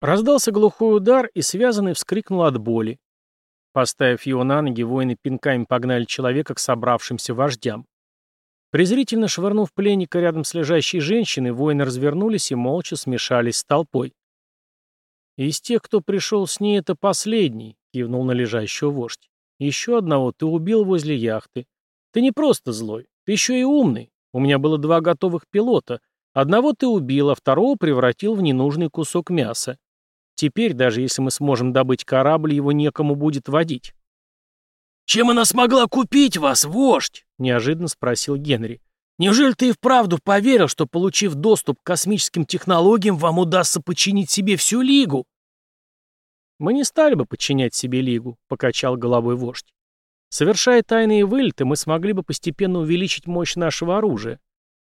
Раздался глухой удар, и связанный вскрикнул от боли. Поставив его на ноги, воины пинками погнали человека к собравшимся вождям. Презрительно швырнув пленника рядом с лежащей женщиной, воины развернулись и молча смешались с толпой. «Из тех, кто пришел с ней, это последний», — кивнул на лежащего вождь. «Еще одного ты убил возле яхты. Ты не просто злой, ты еще и умный. У меня было два готовых пилота. Одного ты убил, а второго превратил в ненужный кусок мяса. Теперь, даже если мы сможем добыть корабль, его некому будет водить. «Чем она смогла купить вас, вождь?» — неожиданно спросил Генри. «Неужели ты и вправду поверил, что, получив доступ к космическим технологиям, вам удастся подчинить себе всю Лигу?» «Мы не стали бы подчинять себе Лигу», — покачал головой вождь. «Совершая тайные вылеты, мы смогли бы постепенно увеличить мощь нашего оружия.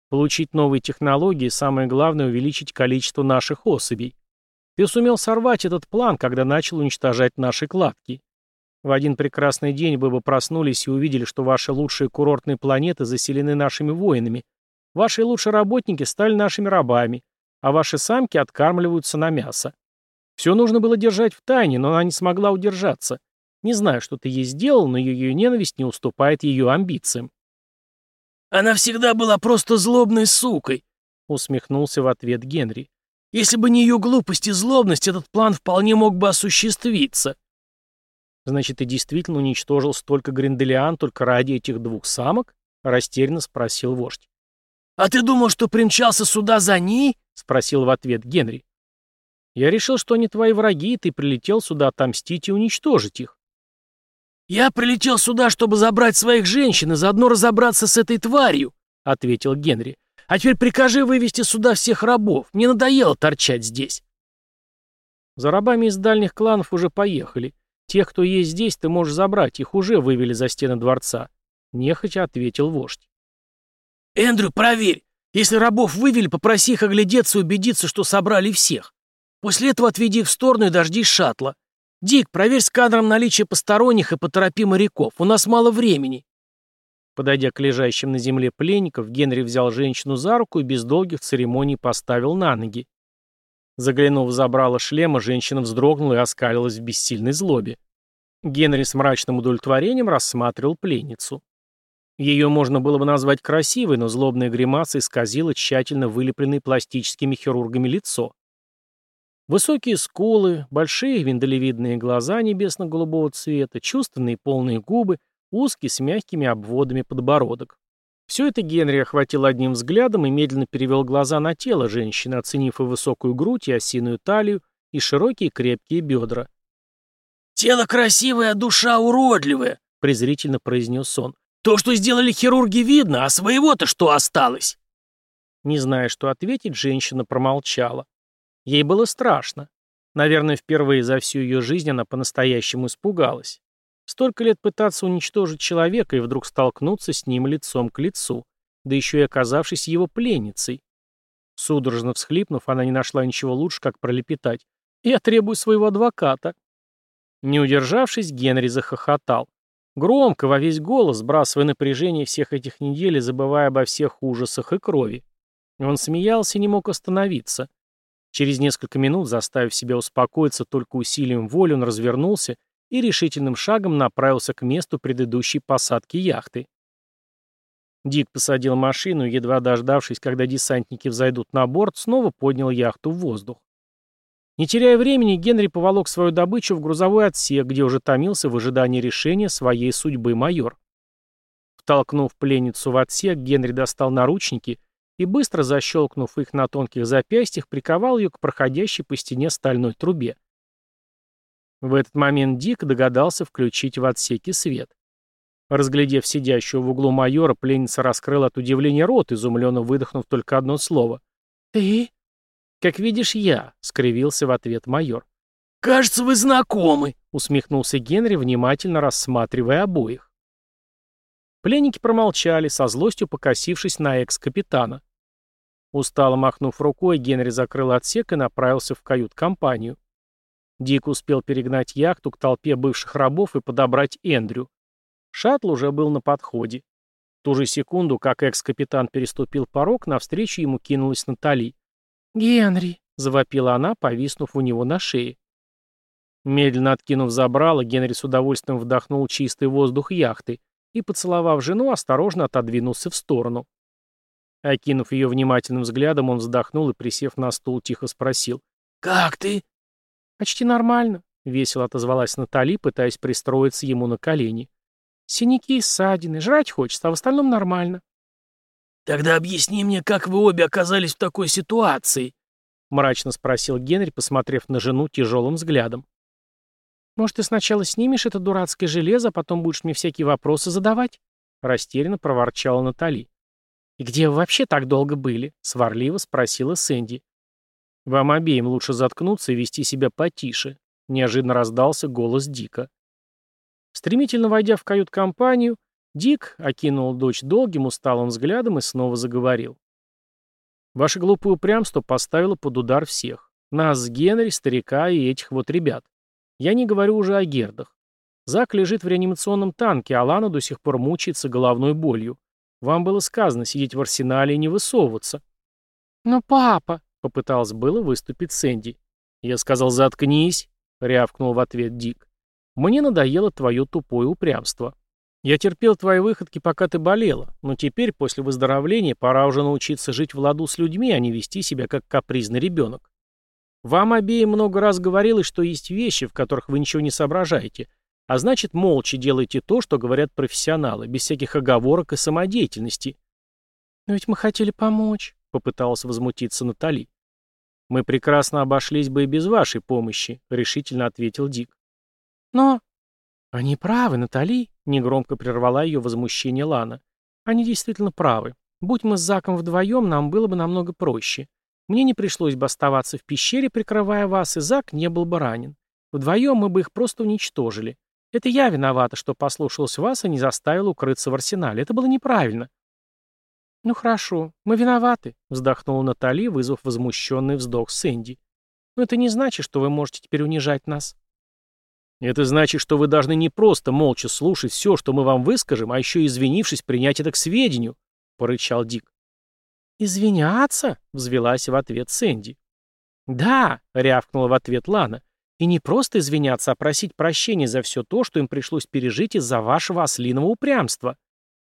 Получить новые технологии, самое главное, увеличить количество наших особей. Ты сумел сорвать этот план, когда начал уничтожать наши кладки. В один прекрасный день вы бы проснулись и увидели, что ваши лучшие курортные планеты заселены нашими воинами. Ваши лучшие работники стали нашими рабами, а ваши самки откармливаются на мясо. Все нужно было держать в тайне, но она не смогла удержаться. Не знаю, что ты ей сделал, но ее ненависть не уступает ее амбициям. «Она всегда была просто злобной сукой», — усмехнулся в ответ Генри. «Если бы не ее глупость и злобность, этот план вполне мог бы осуществиться». «Значит, ты действительно уничтожил столько гринделиан только ради этих двух самок?» — растерянно спросил вождь. «А ты думал, что примчался сюда за ней?» — спросил в ответ Генри. «Я решил, что они твои враги, и ты прилетел сюда отомстить и уничтожить их». «Я прилетел сюда, чтобы забрать своих женщин и заодно разобраться с этой тварью», — ответил Генри. «А теперь прикажи вывести сюда всех рабов. Мне надоело торчать здесь». За рабами из дальних кланов уже поехали. Тех, кто есть здесь, ты можешь забрать. Их уже вывели за стены дворца. Нехотя ответил вождь. «Эндрю, проверь. Если рабов вывели, попроси их оглядеться и убедиться, что собрали всех. После этого отведи их в сторону и дождись шаттла. «Дик, проверь сканером наличие посторонних и поторопи моряков. У нас мало времени». Подойдя к лежащим на земле пленников, Генри взял женщину за руку и без долгих церемоний поставил на ноги. Заглянув в забрало шлема, женщина вздрогнула и оскалилась в бессильной злобе. Генри с мрачным удовлетворением рассматривал пленницу. Ее можно было бы назвать красивой, но злобная гримаса исказила тщательно вылепленное пластическими хирургами лицо. Высокие скулы, большие винделевидные глаза небесно-голубого цвета, чувственные полные губы, узкий с мягкими обводами подбородок. Все это Генри охватил одним взглядом и медленно перевел глаза на тело женщины, оценив и высокую грудь, и осиную талию, и широкие крепкие бедра. «Тело красивое, а душа уродливая», — презрительно произнес он. «То, что сделали хирурги, видно, а своего-то что осталось?» Не зная, что ответить, женщина промолчала. Ей было страшно. Наверное, впервые за всю ее жизнь она по-настоящему испугалась. Столько лет пытаться уничтожить человека и вдруг столкнуться с ним лицом к лицу, да еще и оказавшись его пленницей. Судорожно всхлипнув, она не нашла ничего лучше, как пролепетать. «Я требую своего адвоката». Не удержавшись, Генри захохотал. Громко, во весь голос, сбрасывая напряжение всех этих недель и забывая обо всех ужасах и крови. Он смеялся и не мог остановиться. Через несколько минут, заставив себя успокоиться только усилием воли, он развернулся и решительным шагом направился к месту предыдущей посадки яхты. Дик посадил машину едва дождавшись, когда десантники взойдут на борт, снова поднял яхту в воздух. Не теряя времени, Генри поволок свою добычу в грузовой отсек, где уже томился в ожидании решения своей судьбы майор. Втолкнув пленницу в отсек, Генри достал наручники и, быстро защелкнув их на тонких запястьях, приковал ее к проходящей по стене стальной трубе. В этот момент Дик догадался включить в отсеке свет. Разглядев сидящего в углу майора, пленница раскрыла от удивления рот, изумленно выдохнув только одно слово. «Ты?» «Как видишь, я», — скривился в ответ майор. «Кажется, вы знакомы», — усмехнулся Генри, внимательно рассматривая обоих. Пленники промолчали, со злостью покосившись на экс-капитана. Устало махнув рукой, Генри закрыл отсек и направился в кают-компанию. Дик успел перегнать яхту к толпе бывших рабов и подобрать Эндрю. Шаттл уже был на подходе. В ту же секунду, как экс-капитан переступил порог, навстречу ему кинулась Натали. «Генри!» — завопила она, повиснув у него на шее. Медленно откинув забрало, Генри с удовольствием вдохнул чистый воздух яхты и, поцеловав жену, осторожно отодвинулся в сторону. Окинув ее внимательным взглядом, он вздохнул и, присев на стул, тихо спросил. «Как ты?» «Почти нормально», — весело отозвалась Натали, пытаясь пристроиться ему на колени. «Синяки, ссадины, жрать хочется, а в остальном нормально». «Тогда объясни мне, как вы обе оказались в такой ситуации?» — мрачно спросил Генри, посмотрев на жену тяжелым взглядом. «Может, ты сначала снимешь это дурацкое железо, а потом будешь мне всякие вопросы задавать?» — растерянно проворчала Натали. «И где вы вообще так долго были?» — сварливо спросила Сэнди. «Вам обеим лучше заткнуться и вести себя потише», — неожиданно раздался голос Дика. Стремительно войдя в кают-компанию, Дик окинул дочь долгим усталым взглядом и снова заговорил. «Ваше глупое упрямство поставило под удар всех. Нас с Генри, старика и этих вот ребят. Я не говорю уже о Гердах. Зак лежит в реанимационном танке, а Лана до сих пор мучается головной болью. Вам было сказано сидеть в арсенале и не высовываться. Но папа, попыталась было выступить Сэнди. Я сказал «заткнись», — рявкнул в ответ Дик. Мне надоело твое тупое упрямство. Я терпел твои выходки, пока ты болела, но теперь, после выздоровления, пора уже научиться жить в ладу с людьми, а не вести себя как капризный ребенок. Вам обеим много раз говорилось, что есть вещи, в которых вы ничего не соображаете, а значит, молча делайте то, что говорят профессионалы, без всяких оговорок и самодеятельности. «Но ведь мы хотели помочь», — попыталась возмутиться Натали. «Мы прекрасно обошлись бы и без вашей помощи», — решительно ответил Дик. «Но...» «Они правы, Натали», — негромко прервала ее возмущение Лана. «Они действительно правы. Будь мы с Заком вдвоем, нам было бы намного проще. Мне не пришлось бы оставаться в пещере, прикрывая вас, и Зак не был бы ранен. Вдвоем мы бы их просто уничтожили. Это я виновата, что послушалась вас и не заставила укрыться в арсенале. Это было неправильно. Ну хорошо, мы виноваты, вздохнула Натали, вызвав возмущенный вздох Сэнди. Но это не значит, что вы можете теперь унижать нас. Это значит, что вы должны не просто молча слушать все, что мы вам выскажем, а еще извинившись, принять это к сведению, порычал Дик. «Извиняться?» — взвелась в ответ Сэнди. «Да», — рявкнула в ответ Лана. «И не просто извиняться, а просить прощения за все то, что им пришлось пережить из-за вашего ослиного упрямства.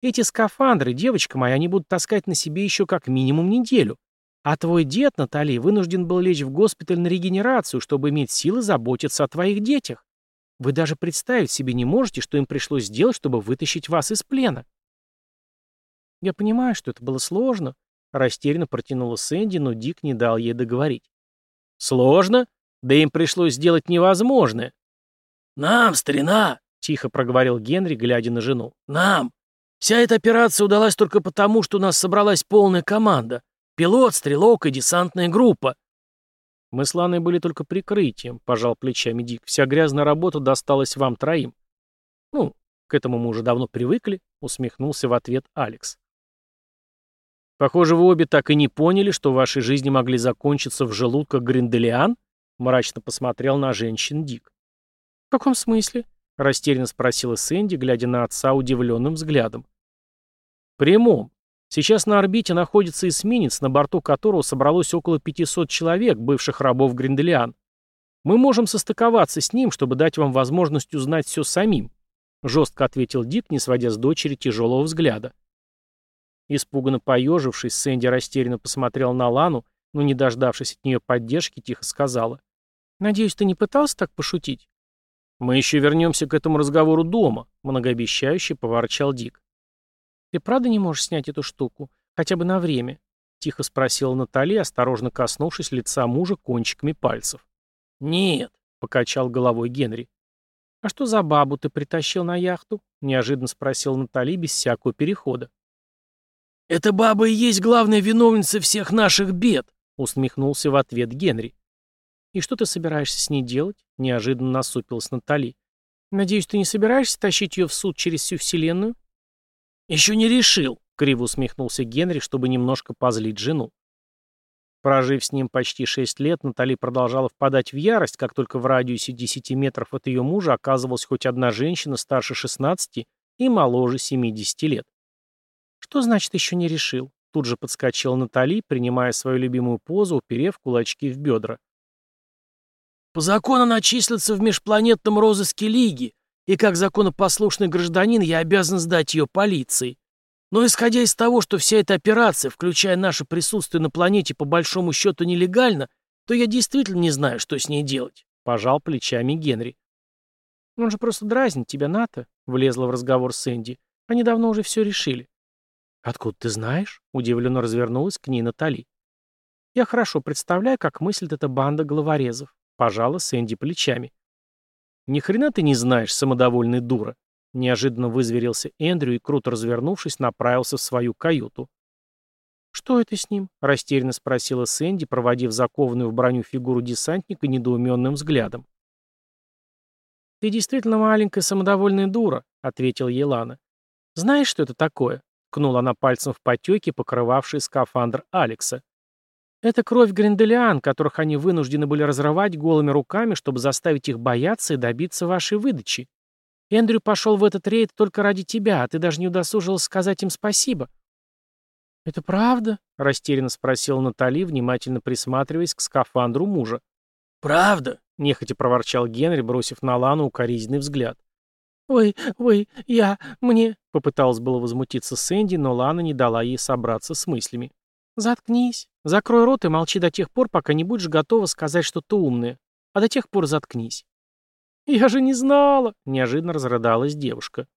Эти скафандры, девочка моя, они будут таскать на себе еще как минимум неделю. А твой дед, Натали, вынужден был лечь в госпиталь на регенерацию, чтобы иметь силы заботиться о твоих детях. Вы даже представить себе не можете, что им пришлось сделать, чтобы вытащить вас из плена». «Я понимаю, что это было сложно», Растерянно протянула Сэнди, но Дик не дал ей договорить. «Сложно? Да им пришлось сделать невозможное». «Нам, старина!» — тихо проговорил Генри, глядя на жену. «Нам! Вся эта операция удалась только потому, что у нас собралась полная команда. Пилот, стрелок и десантная группа». «Мы с Ланой были только прикрытием», — пожал плечами Дик. «Вся грязная работа досталась вам троим». «Ну, к этому мы уже давно привыкли», — усмехнулся в ответ Алекс. Похоже, вы обе так и не поняли, что в вашей жизни могли закончиться в желудках Гринделиан? Мрачно посмотрел на женщин Дик. В каком смысле? Растерянно спросила Сэнди, глядя на отца удивленным взглядом. Прямом. Сейчас на орбите находится эсминец, на борту которого собралось около 500 человек, бывших рабов Гринделиан. Мы можем состыковаться с ним, чтобы дать вам возможность узнать все самим», — жестко ответил Дик, не сводя с дочери тяжелого взгляда. Испуганно поежившись, Сэнди растерянно посмотрел на Лану, но, не дождавшись от нее поддержки, тихо сказала. «Надеюсь, ты не пытался так пошутить?» «Мы еще вернемся к этому разговору дома», — многообещающе поворчал Дик. «Ты правда не можешь снять эту штуку? Хотя бы на время?» — тихо спросила Натали, осторожно коснувшись лица мужа кончиками пальцев. «Нет», — покачал головой Генри. «А что за бабу ты притащил на яхту?» — неожиданно спросил Натали без всякого перехода. «Эта баба и есть главная виновница всех наших бед», — усмехнулся в ответ Генри. «И что ты собираешься с ней делать?» — неожиданно насупилась Натали. «Надеюсь, ты не собираешься тащить ее в суд через всю вселенную?» «Еще не решил», — криво усмехнулся Генри, чтобы немножко позлить жену. Прожив с ним почти шесть лет, Натали продолжала впадать в ярость, как только в радиусе десяти метров от ее мужа оказывалась хоть одна женщина старше шестнадцати и моложе семидесяти лет. «Что значит еще не решил?» Тут же подскочила Натали, принимая свою любимую позу, уперев кулачки в бедра. «По закону она числится в межпланетном розыске Лиги, и как законопослушный гражданин я обязан сдать ее полиции. Но исходя из того, что вся эта операция, включая наше присутствие на планете, по большому счету нелегальна, то я действительно не знаю, что с ней делать», — пожал плечами Генри. «Он же просто дразнит тебя, Ната», — влезла в разговор Сэнди. «Они давно уже все решили». «Откуда ты знаешь?» — удивленно развернулась к ней Натали. «Я хорошо представляю, как мыслит эта банда головорезов», — пожала Сэнди плечами. «Ни хрена ты не знаешь, самодовольный дура», — неожиданно вызверился Эндрю и, круто развернувшись, направился в свою каюту. «Что это с ним?» — растерянно спросила Сэнди, проводив закованную в броню фигуру десантника недоуменным взглядом. «Ты действительно маленькая самодовольная дура», — ответил Елана. «Знаешь, что это такое?» Ткнула она пальцем в потеки, покрывавшие скафандр Алекса. Это кровь гринделиан, которых они вынуждены были разрывать голыми руками, чтобы заставить их бояться и добиться вашей выдачи. Эндрю пошел в этот рейд только ради тебя, а ты даже не удосужилась сказать им спасибо. «Это правда?» — растерянно спросила Натали, внимательно присматриваясь к скафандру мужа. «Правда?» — нехотя проворчал Генри, бросив на Лану укоризненный взгляд. «Ой, ой, я, мне...» — попыталась было возмутиться Сэнди, но Лана не дала ей собраться с мыслями. «Заткнись. Закрой рот и молчи до тех пор, пока не будешь готова сказать что-то умное. А до тех пор заткнись». «Я же не знала!» — неожиданно разрыдалась девушка.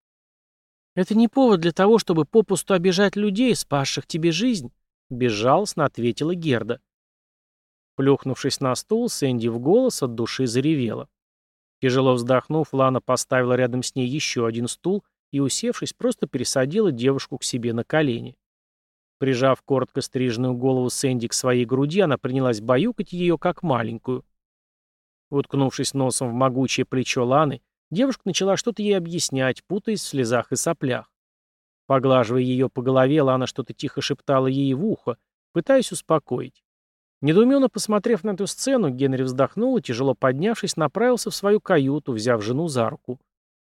«Это не повод для того, чтобы попусту обижать людей, спасших тебе жизнь», — безжалостно ответила Герда. Плюхнувшись на стул, Сэнди в голос от души заревела. Тяжело вздохнув, Лана поставила рядом с ней еще один стул и, усевшись, просто пересадила девушку к себе на колени. Прижав коротко стриженную голову Сэнди к своей груди, она принялась баюкать ее как маленькую. Уткнувшись носом в могучее плечо Ланы, девушка начала что-то ей объяснять, путаясь в слезах и соплях. Поглаживая ее по голове, Лана что-то тихо шептала ей в ухо, пытаясь успокоить. Недоуменно посмотрев на эту сцену, Генри вздохнул и, тяжело поднявшись, направился в свою каюту, взяв жену за руку.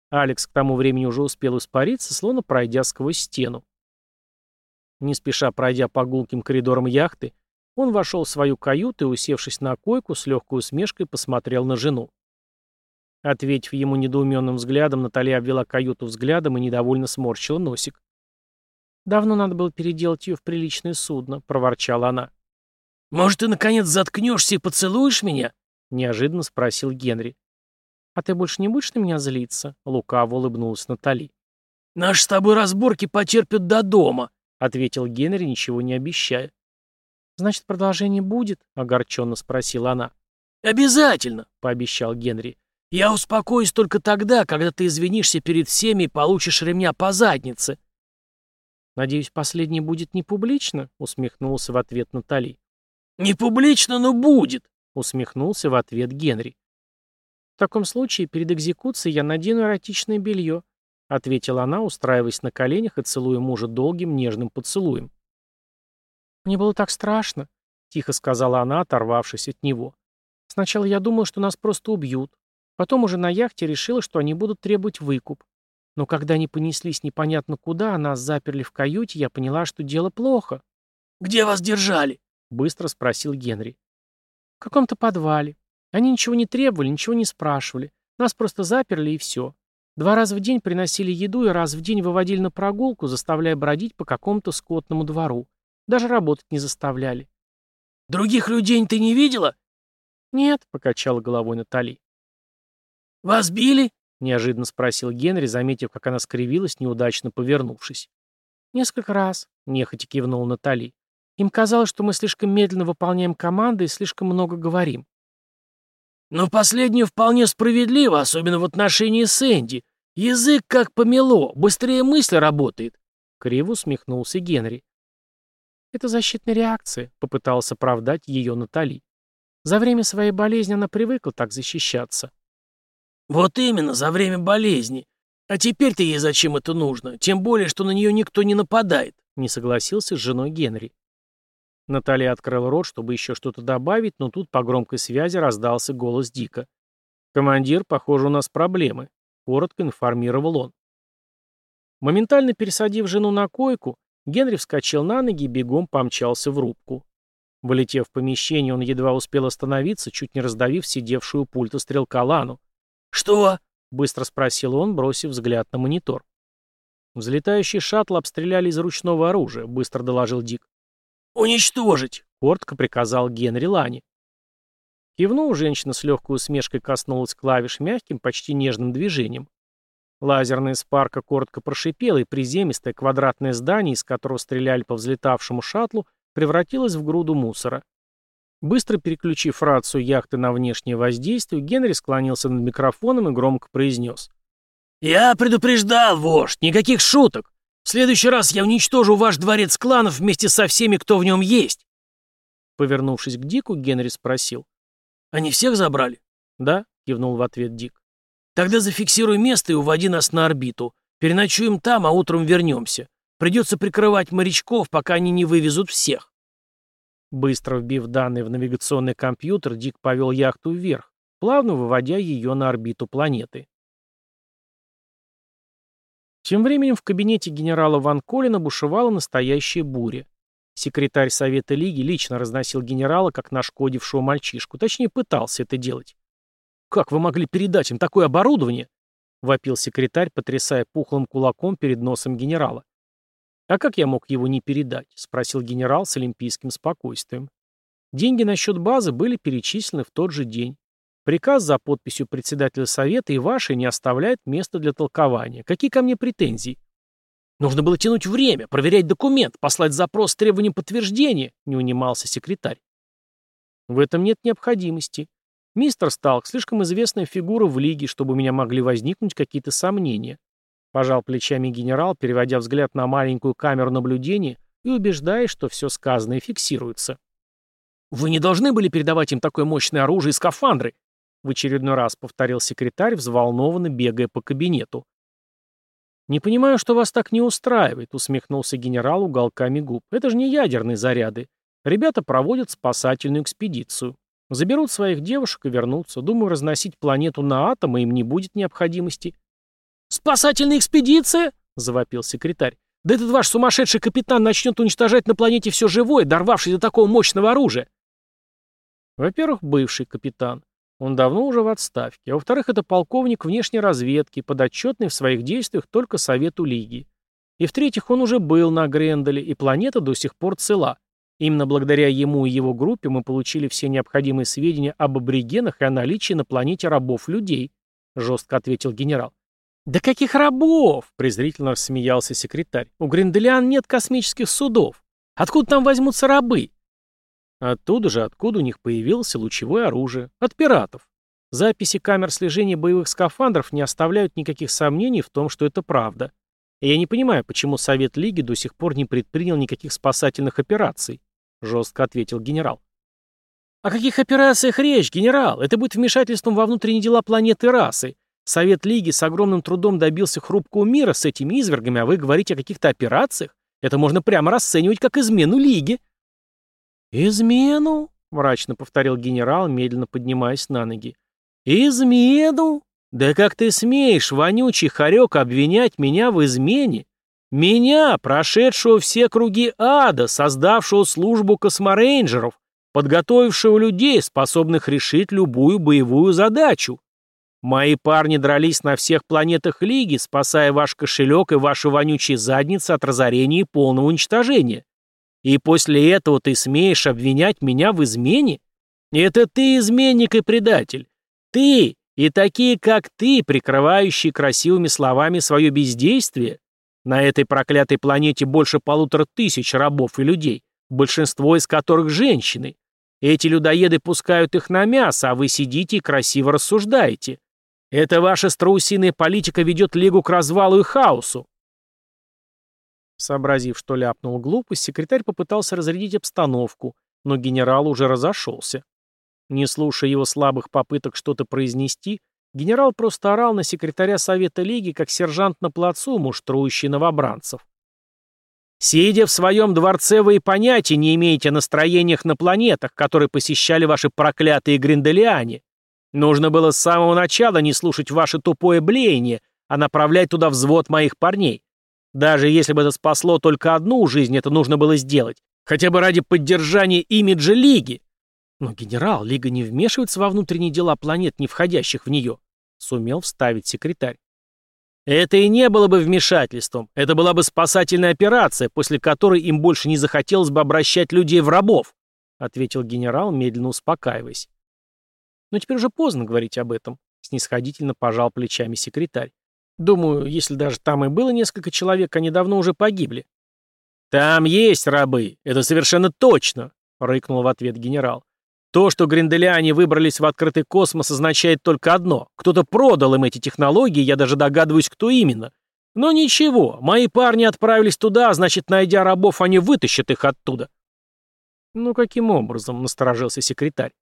Алекс к тому времени уже успел испариться, словно пройдя сквозь стену. Не спеша пройдя по гулким коридорам яхты, он вошел в свою каюту и, усевшись на койку, с легкой усмешкой посмотрел на жену. Ответив ему недоуменным взглядом, Наталья обвела каюту взглядом и недовольно сморщила носик. «Давно надо было переделать ее в приличное судно», — проворчала она. «Может, ты, наконец, заткнешься и поцелуешь меня?» — неожиданно спросил Генри. «А ты больше не будешь на меня злиться?» — лукаво улыбнулась Натали. «Наши с тобой разборки потерпят до дома», — ответил Генри, ничего не обещая. «Значит, продолжение будет?» — огорченно спросила она. «Обязательно», — пообещал Генри. «Я успокоюсь только тогда, когда ты извинишься перед всеми и получишь ремня по заднице». «Надеюсь, последний будет не публично?» — усмехнулся в ответ Натали. «Не публично, но будет», — усмехнулся в ответ Генри. «В таком случае перед экзекуцией я надену эротичное белье», — ответила она, устраиваясь на коленях и целуя мужа долгим нежным поцелуем. «Мне было так страшно», — тихо сказала она, оторвавшись от него. «Сначала я думала, что нас просто убьют. Потом уже на яхте решила, что они будут требовать выкуп. Но когда они понеслись непонятно куда, а нас заперли в каюте, я поняла, что дело плохо». «Где вас держали?» — быстро спросил Генри. «В каком-то подвале. Они ничего не требовали, ничего не спрашивали. Нас просто заперли и все. Два раза в день приносили еду и раз в день выводили на прогулку, заставляя бродить по какому-то скотному двору. Даже работать не заставляли. «Других людей ты не видела?» «Нет», — покачала головой Натали. «Вас били?» — неожиданно спросил Генри, заметив, как она скривилась, неудачно повернувшись. «Несколько раз», — нехотя кивнул Натали. Им казалось, что мы слишком медленно выполняем команды и слишком много говорим. Но последнее вполне справедливо, особенно в отношении Сэнди. Язык как помело, быстрее мысль работает. Криво усмехнулся Генри. Это защитная реакция, попытался оправдать ее Натали. За время своей болезни она привыкла так защищаться. Вот именно, за время болезни. А теперь-то ей зачем это нужно? Тем более, что на нее никто не нападает, не согласился с женой Генри. Наталья открыла рот, чтобы еще что-то добавить, но тут по громкой связи раздался голос Дика. «Командир, похоже, у нас проблемы», — коротко информировал он. Моментально пересадив жену на койку, Генри вскочил на ноги и бегом помчался в рубку. Вылетев в помещение, он едва успел остановиться, чуть не раздавив сидевшую у пульта стрелка Лану. «Что?» — быстро спросил он, бросив взгляд на монитор. «Взлетающий шаттл обстреляли из ручного оружия», — быстро доложил Дик. «Уничтожить!» — коротко приказал Генри Лани. Кивнув, женщина с легкой усмешкой коснулась клавиш мягким, почти нежным движением. Лазерная спарка коротко прошипела, и приземистое квадратное здание, из которого стреляли по взлетавшему шаттлу, превратилось в груду мусора. Быстро переключив рацию яхты на внешнее воздействие, Генри склонился над микрофоном и громко произнес. «Я предупреждал, вождь, никаких шуток. В следующий раз я уничтожу ваш дворец кланов вместе со всеми, кто в нем есть». Повернувшись к Дику, Генри спросил. «Они всех забрали?» «Да», — кивнул в ответ Дик. «Тогда зафиксируй место и уводи нас на орбиту. Переночуем там, а утром вернемся. Придется прикрывать морячков, пока они не вывезут всех». Быстро вбив данные в навигационный компьютер, Дик повел яхту вверх, плавно выводя ее на орбиту планеты. Тем временем в кабинете генерала Ван Колина бушевала настоящая буря. Секретарь Совета Лиги лично разносил генерала, как нашкодившего мальчишку, точнее пытался это делать. «Как вы могли передать им такое оборудование?» — вопил секретарь, потрясая пухлым кулаком перед носом генерала. «А как я мог его не передать?» — спросил генерал с олимпийским спокойствием. Деньги на счет базы были перечислены в тот же день. Приказ за подписью председателя совета и вашей не оставляет места для толкования. Какие ко мне претензии? Нужно было тянуть время, проверять документ, послать запрос с требованием подтверждения, не унимался секретарь. В этом нет необходимости. Мистер Сталк слишком известная фигура в лиге, чтобы у меня могли возникнуть какие-то сомнения. Пожал плечами генерал, переводя взгляд на маленькую камеру наблюдения и убеждаясь, что все сказанное фиксируется. «Вы не должны были передавать им такое мощное оружие и скафандры», в очередной раз повторил секретарь, взволнованно бегая по кабинету. «Не понимаю, что вас так не устраивает», — усмехнулся генерал уголками губ. «Это же не ядерные заряды. Ребята проводят спасательную экспедицию. Заберут своих девушек и вернутся. Думаю, разносить планету на атомы им не будет необходимости». «Спасательная экспедиция?» — завопил секретарь. «Да этот ваш сумасшедший капитан начнет уничтожать на планете все живое, дорвавшись до такого мощного оружия». Во-первых, бывший капитан. Он давно уже в отставке. А во-вторых, это полковник внешней разведки, подотчетный в своих действиях только Совету Лиги. И в-третьих, он уже был на Гренделе, и планета до сих пор цела. Именно благодаря ему и его группе мы получили все необходимые сведения об аборигенах и о наличии на планете рабов-людей, жестко ответил генерал. «Да каких рабов?» — презрительно рассмеялся секретарь. «У Гренделиан нет космических судов. Откуда там возьмутся рабы? Оттуда же, откуда у них появилось лучевое оружие. От пиратов. Записи камер слежения боевых скафандров не оставляют никаких сомнений в том, что это правда. И я не понимаю, почему Совет Лиги до сих пор не предпринял никаких спасательных операций, жестко ответил генерал. О каких операциях речь, генерал? Это будет вмешательством во внутренние дела планеты расы. Совет Лиги с огромным трудом добился хрупкого мира с этими извергами, а вы говорите о каких-то операциях? Это можно прямо расценивать как измену Лиги. «Измену?» — мрачно повторил генерал, медленно поднимаясь на ноги. «Измену? Да как ты смеешь, вонючий хорек, обвинять меня в измене? Меня, прошедшего все круги ада, создавшего службу косморейнджеров, подготовившего людей, способных решить любую боевую задачу. Мои парни дрались на всех планетах Лиги, спасая ваш кошелек и ваши вонючие задницы от разорения и полного уничтожения. И после этого ты смеешь обвинять меня в измене? Это ты изменник и предатель. Ты и такие, как ты, прикрывающие красивыми словами свое бездействие. На этой проклятой планете больше полутора тысяч рабов и людей, большинство из которых женщины. Эти людоеды пускают их на мясо, а вы сидите и красиво рассуждаете. Это ваша страусиная политика ведет Лигу к развалу и хаосу. Сообразив, что ляпнул глупость, секретарь попытался разрядить обстановку, но генерал уже разошелся. Не слушая его слабых попыток что-то произнести, генерал просто орал на секретаря Совета Лиги, как сержант на плацу, муштрующий новобранцев. «Сидя в своем дворце, вы и понятия не имеете о настроениях на планетах, которые посещали ваши проклятые гринделиане. Нужно было с самого начала не слушать ваше тупое блеяние, а направлять туда взвод моих парней. Даже если бы это спасло только одну жизнь, это нужно было сделать. Хотя бы ради поддержания имиджа Лиги. Но, генерал, Лига не вмешивается во внутренние дела планет, не входящих в нее. Сумел вставить секретарь. Это и не было бы вмешательством. Это была бы спасательная операция, после которой им больше не захотелось бы обращать людей в рабов, ответил генерал, медленно успокаиваясь. Но теперь уже поздно говорить об этом, снисходительно пожал плечами секретарь. Думаю, если даже там и было несколько человек, они давно уже погибли. Там есть рабы, это совершенно точно, рыкнул в ответ генерал. То, что гринделиане выбрались в открытый космос, означает только одно. Кто-то продал им эти технологии, я даже догадываюсь, кто именно. Но ничего, мои парни отправились туда, значит, найдя рабов, они вытащат их оттуда. Ну, каким образом, насторожился секретарь.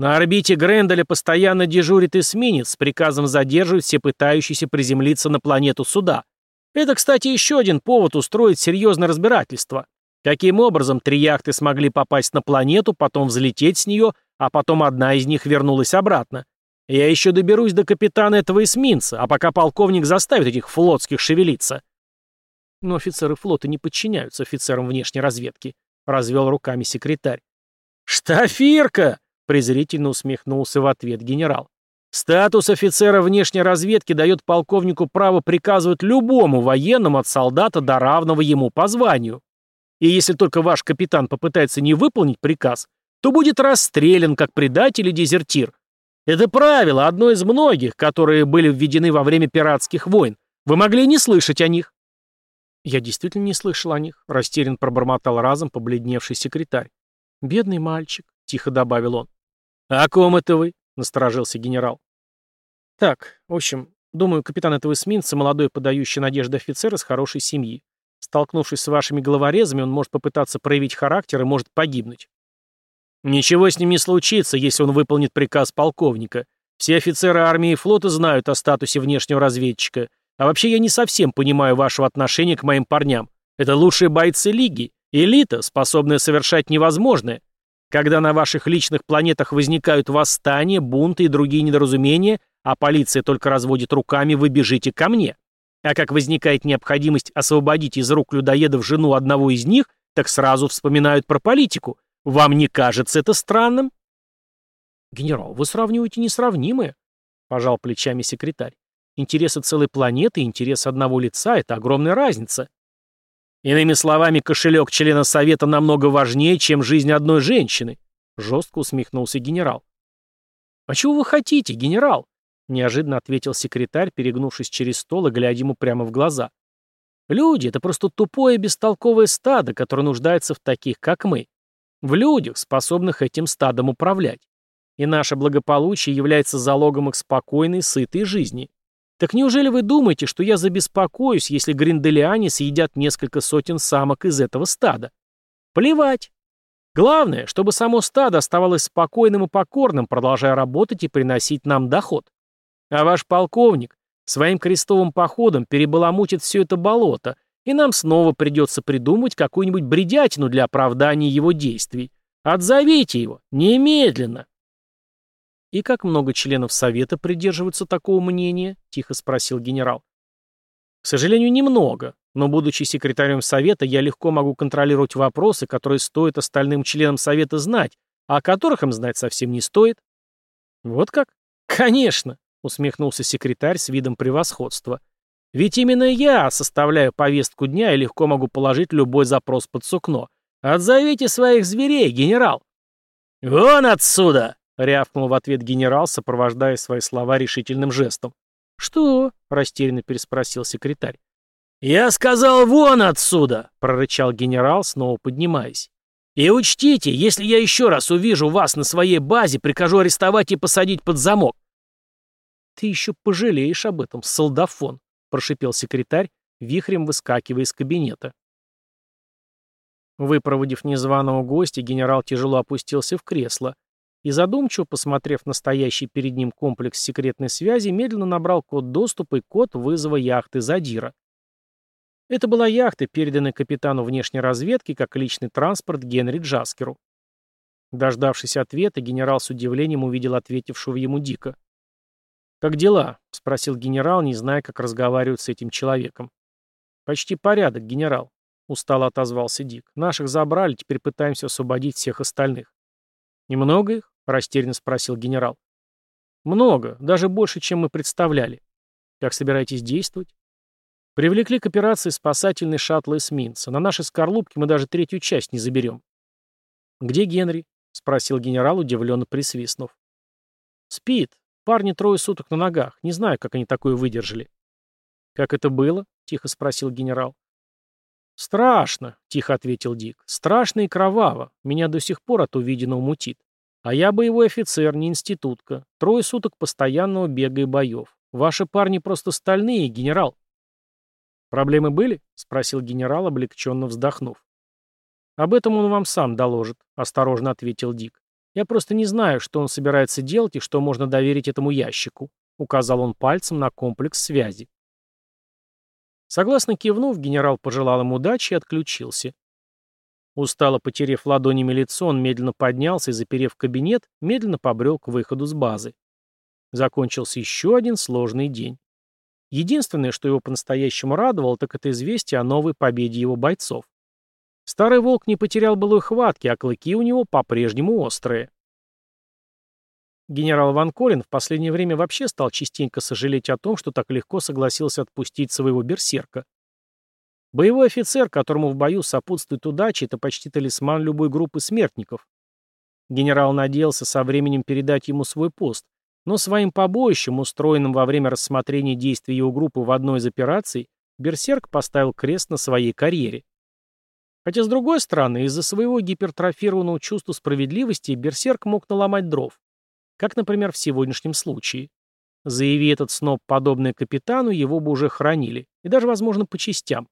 На орбите Гренделя постоянно дежурит эсминец с приказом задерживать все пытающиеся приземлиться на планету суда. Это, кстати, еще один повод устроить серьезное разбирательство. Каким образом три яхты смогли попасть на планету, потом взлететь с нее, а потом одна из них вернулась обратно? Я еще доберусь до капитана этого эсминца, а пока полковник заставит этих флотских шевелиться. Но офицеры флота не подчиняются офицерам внешней разведки, развел руками секретарь. «Штафирка!» — презрительно усмехнулся в ответ генерал. «Статус офицера внешней разведки дает полковнику право приказывать любому военному от солдата до равного ему по званию. И если только ваш капитан попытается не выполнить приказ, то будет расстрелян как предатель и дезертир. Это правило, одно из многих, которые были введены во время пиратских войн. Вы могли не слышать о них. Я действительно не слышал о них, растерян пробормотал разом побледневший секретарь. Бедный мальчик, тихо добавил он. «О ком это вы?» — насторожился генерал. «Так, в общем, думаю, капитан этого эсминца — молодой подающий надежды офицер из хорошей семьи. Столкнувшись с вашими головорезами, он может попытаться проявить характер и может погибнуть. Ничего с ним не случится, если он выполнит приказ полковника. Все офицеры армии и флота знают о статусе внешнего разведчика. А вообще я не совсем понимаю вашего отношения к моим парням. Это лучшие бойцы Лиги, элита, способная совершать невозможное. Когда на ваших личных планетах возникают восстания, бунты и другие недоразумения, а полиция только разводит руками, вы бежите ко мне. А как возникает необходимость освободить из рук людоедов жену одного из них, так сразу вспоминают про политику. Вам не кажется это странным? Генерал, вы сравниваете несравнимое, пожал плечами секретарь. Интересы целой планеты и интересы одного лица — это огромная разница. Иными словами, кошелек члена Совета намного важнее, чем жизнь одной женщины, жестко усмехнулся генерал. А чего вы хотите, генерал? Неожиданно ответил секретарь, перегнувшись через стол и глядя ему прямо в глаза. Люди — это просто тупое бестолковое стадо, которое нуждается в таких, как мы. В людях, способных этим стадом управлять. И наше благополучие является залогом их спокойной, сытой жизни. Так неужели вы думаете, что я забеспокоюсь, если гринделиане съедят несколько сотен самок из этого стада? Плевать. Главное, чтобы само стадо оставалось спокойным и покорным, продолжая работать и приносить нам доход. А ваш полковник своим крестовым походом перебаламутит все это болото, и нам снова придется придумать какую-нибудь бредятину для оправдания его действий. Отзовите его, немедленно. «И как много членов Совета придерживаются такого мнения?» — тихо спросил генерал. «К сожалению, немного, но, будучи секретарем Совета, я легко могу контролировать вопросы, которые стоит остальным членам Совета знать, а о которых им знать совсем не стоит». «Вот как?» «Конечно!» — усмехнулся секретарь с видом превосходства. «Ведь именно я составляю повестку дня и легко могу положить любой запрос под сукно. Отзовите своих зверей, генерал!» «Вон отсюда!» — рявкнул в ответ генерал, сопровождая свои слова решительным жестом. «Что?» — растерянно переспросил секретарь. «Я сказал, вон отсюда!» — прорычал генерал, снова поднимаясь. «И учтите, если я еще раз увижу вас на своей базе, прикажу арестовать и посадить под замок. «Ты еще пожалеешь об этом, солдафон», — прошипел секретарь, вихрем выскакивая из кабинета. Выпроводив незваного гостя, генерал тяжело опустился в кресло и, задумчиво посмотрев на стоящий перед ним комплекс секретной связи, медленно набрал код доступа и код вызова яхты «Задира». Это была яхта, переданная капитану внешней разведки как личный транспорт Генри Джаскеру. Дождавшись ответа, генерал с удивлением увидел ответившего ему Дика. «Как дела?» — спросил генерал, не зная, как разговаривать с этим человеком. «Почти порядок, генерал», — устало отозвался Дик. «Наших забрали, теперь пытаемся освободить всех остальных». «Немного их?» — растерянно спросил генерал. «Много, даже больше, чем мы представляли. Как собираетесь действовать?» «Привлекли к операции спасательный шаттл эсминца. На нашей скорлупке мы даже третью часть не заберем». «Где Генри?» — спросил генерал, удивленно присвистнув. «Спит. Парни трое суток на ногах. Не знаю, как они такое выдержали». «Как это было?» — тихо спросил генерал. «Страшно», — тихо ответил Дик. «Страшно и кроваво. Меня до сих пор от увиденного мутит. А я боевой офицер, не институтка. Трое суток постоянного бега и боев. Ваши парни просто стальные, генерал». «Проблемы были?» — спросил генерал, облегченно вздохнув. «Об этом он вам сам доложит», — осторожно ответил Дик. «Я просто не знаю, что он собирается делать и что можно доверить этому ящику», — указал он пальцем на комплекс связи. Согласно кивнув, генерал пожелал им удачи и отключился. Устало потерев ладонями лицо, он медленно поднялся и, заперев кабинет, медленно побрел к выходу с базы. Закончился еще один сложный день. Единственное, что его по-настоящему радовало, так это известие о новой победе его бойцов. Старый волк не потерял былой хватки, а клыки у него по-прежнему острые. Генерал Ван Колин в последнее время вообще стал частенько сожалеть о том, что так легко согласился отпустить своего берсерка. Боевой офицер, которому в бою сопутствует удача, это почти талисман любой группы смертников. Генерал надеялся со временем передать ему свой пост, но своим побоищем, устроенным во время рассмотрения действий его группы в одной из операций, Берсерк поставил крест на своей карьере. Хотя, с другой стороны, из-за своего гипертрофированного чувства справедливости Берсерк мог наломать дров как, например, в сегодняшнем случае. Заяви этот сноб подобное капитану, его бы уже хранили, и даже, возможно, по частям.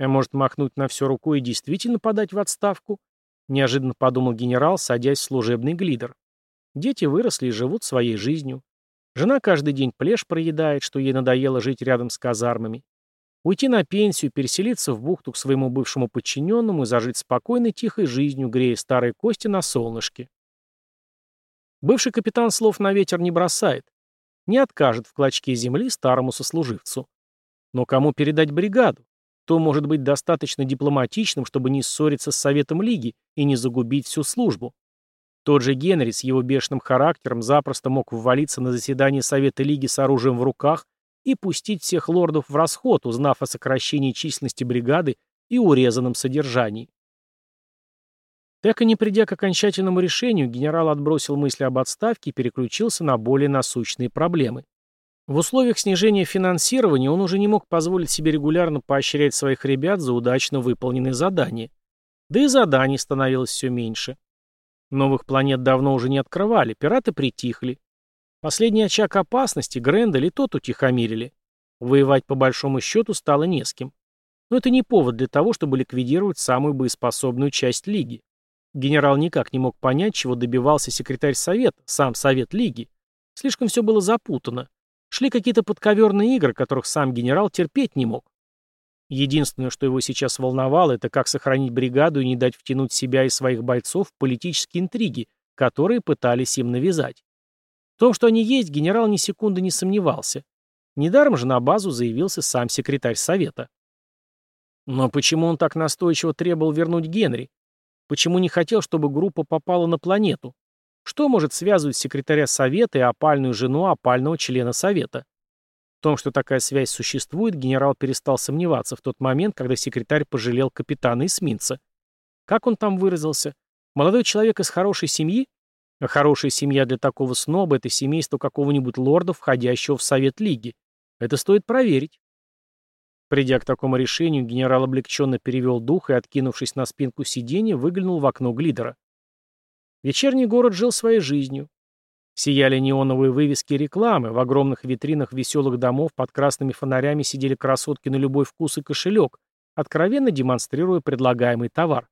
А может, махнуть на все рукой и действительно подать в отставку? Неожиданно подумал генерал, садясь в служебный глидер. Дети выросли и живут своей жизнью. Жена каждый день плешь проедает, что ей надоело жить рядом с казармами. Уйти на пенсию, переселиться в бухту к своему бывшему подчиненному и зажить спокойной, тихой жизнью, грея старые кости на солнышке. Бывший капитан слов на ветер не бросает. Не откажет в клочке земли старому сослуживцу. Но кому передать бригаду? Кто может быть достаточно дипломатичным, чтобы не ссориться с Советом Лиги и не загубить всю службу? Тот же Генри с его бешеным характером запросто мог ввалиться на заседание Совета Лиги с оружием в руках и пустить всех лордов в расход, узнав о сокращении численности бригады и урезанном содержании. Так и не придя к окончательному решению, генерал отбросил мысли об отставке и переключился на более насущные проблемы. В условиях снижения финансирования он уже не мог позволить себе регулярно поощрять своих ребят за удачно выполненные задания. Да и заданий становилось все меньше. Новых планет давно уже не открывали, пираты притихли. Последний очаг опасности, Грендель и тот утихомирили. Воевать по большому счету стало не с кем. Но это не повод для того, чтобы ликвидировать самую боеспособную часть Лиги. Генерал никак не мог понять, чего добивался секретарь Совета, сам Совет Лиги. Слишком все было запутано. Шли какие-то подковерные игры, которых сам генерал терпеть не мог. Единственное, что его сейчас волновало, это как сохранить бригаду и не дать втянуть себя и своих бойцов в политические интриги, которые пытались им навязать. В том, что они есть, генерал ни секунды не сомневался. Недаром же на базу заявился сам секретарь Совета. Но почему он так настойчиво требовал вернуть Генри? Почему не хотел, чтобы группа попала на планету? Что может связывать секретаря Совета и опальную жену опального члена Совета? В том, что такая связь существует, генерал перестал сомневаться в тот момент, когда секретарь пожалел капитана эсминца. Как он там выразился? Молодой человек из хорошей семьи? А хорошая семья для такого сноба – это семейство какого-нибудь лорда, входящего в Совет Лиги. Это стоит проверить. Придя к такому решению, генерал облегченно перевел дух и, откинувшись на спинку сиденья, выглянул в окно глидера. Вечерний город жил своей жизнью. Сияли неоновые вывески рекламы, в огромных витринах веселых домов под красными фонарями сидели красотки на любой вкус и кошелек, откровенно демонстрируя предлагаемый товар.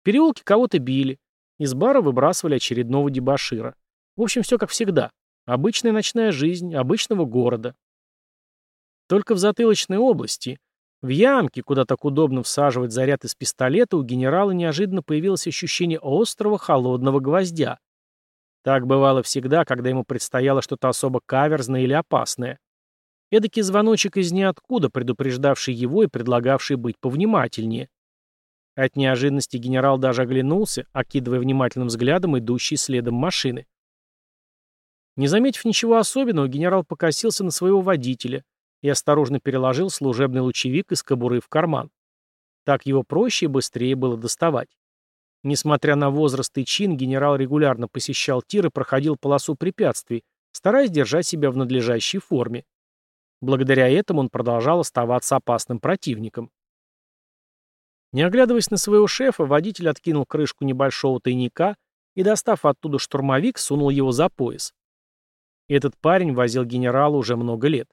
В переулке кого-то били, из бара выбрасывали очередного дебошира. В общем, все как всегда. Обычная ночная жизнь обычного города. Только в затылочной области, в ямке, куда так удобно всаживать заряд из пистолета, у генерала неожиданно появилось ощущение острого холодного гвоздя. Так бывало всегда, когда ему предстояло что-то особо каверзное или опасное. Эдакий звоночек из ниоткуда, предупреждавший его и предлагавший быть повнимательнее. От неожиданности генерал даже оглянулся, окидывая внимательным взглядом идущие следом машины. Не заметив ничего особенного, генерал покосился на своего водителя и осторожно переложил служебный лучевик из кобуры в карман. Так его проще и быстрее было доставать. Несмотря на возраст и чин, генерал регулярно посещал тир и проходил полосу препятствий, стараясь держать себя в надлежащей форме. Благодаря этому он продолжал оставаться опасным противником. Не оглядываясь на своего шефа, водитель откинул крышку небольшого тайника и, достав оттуда штурмовик, сунул его за пояс. Этот парень возил генерала уже много лет.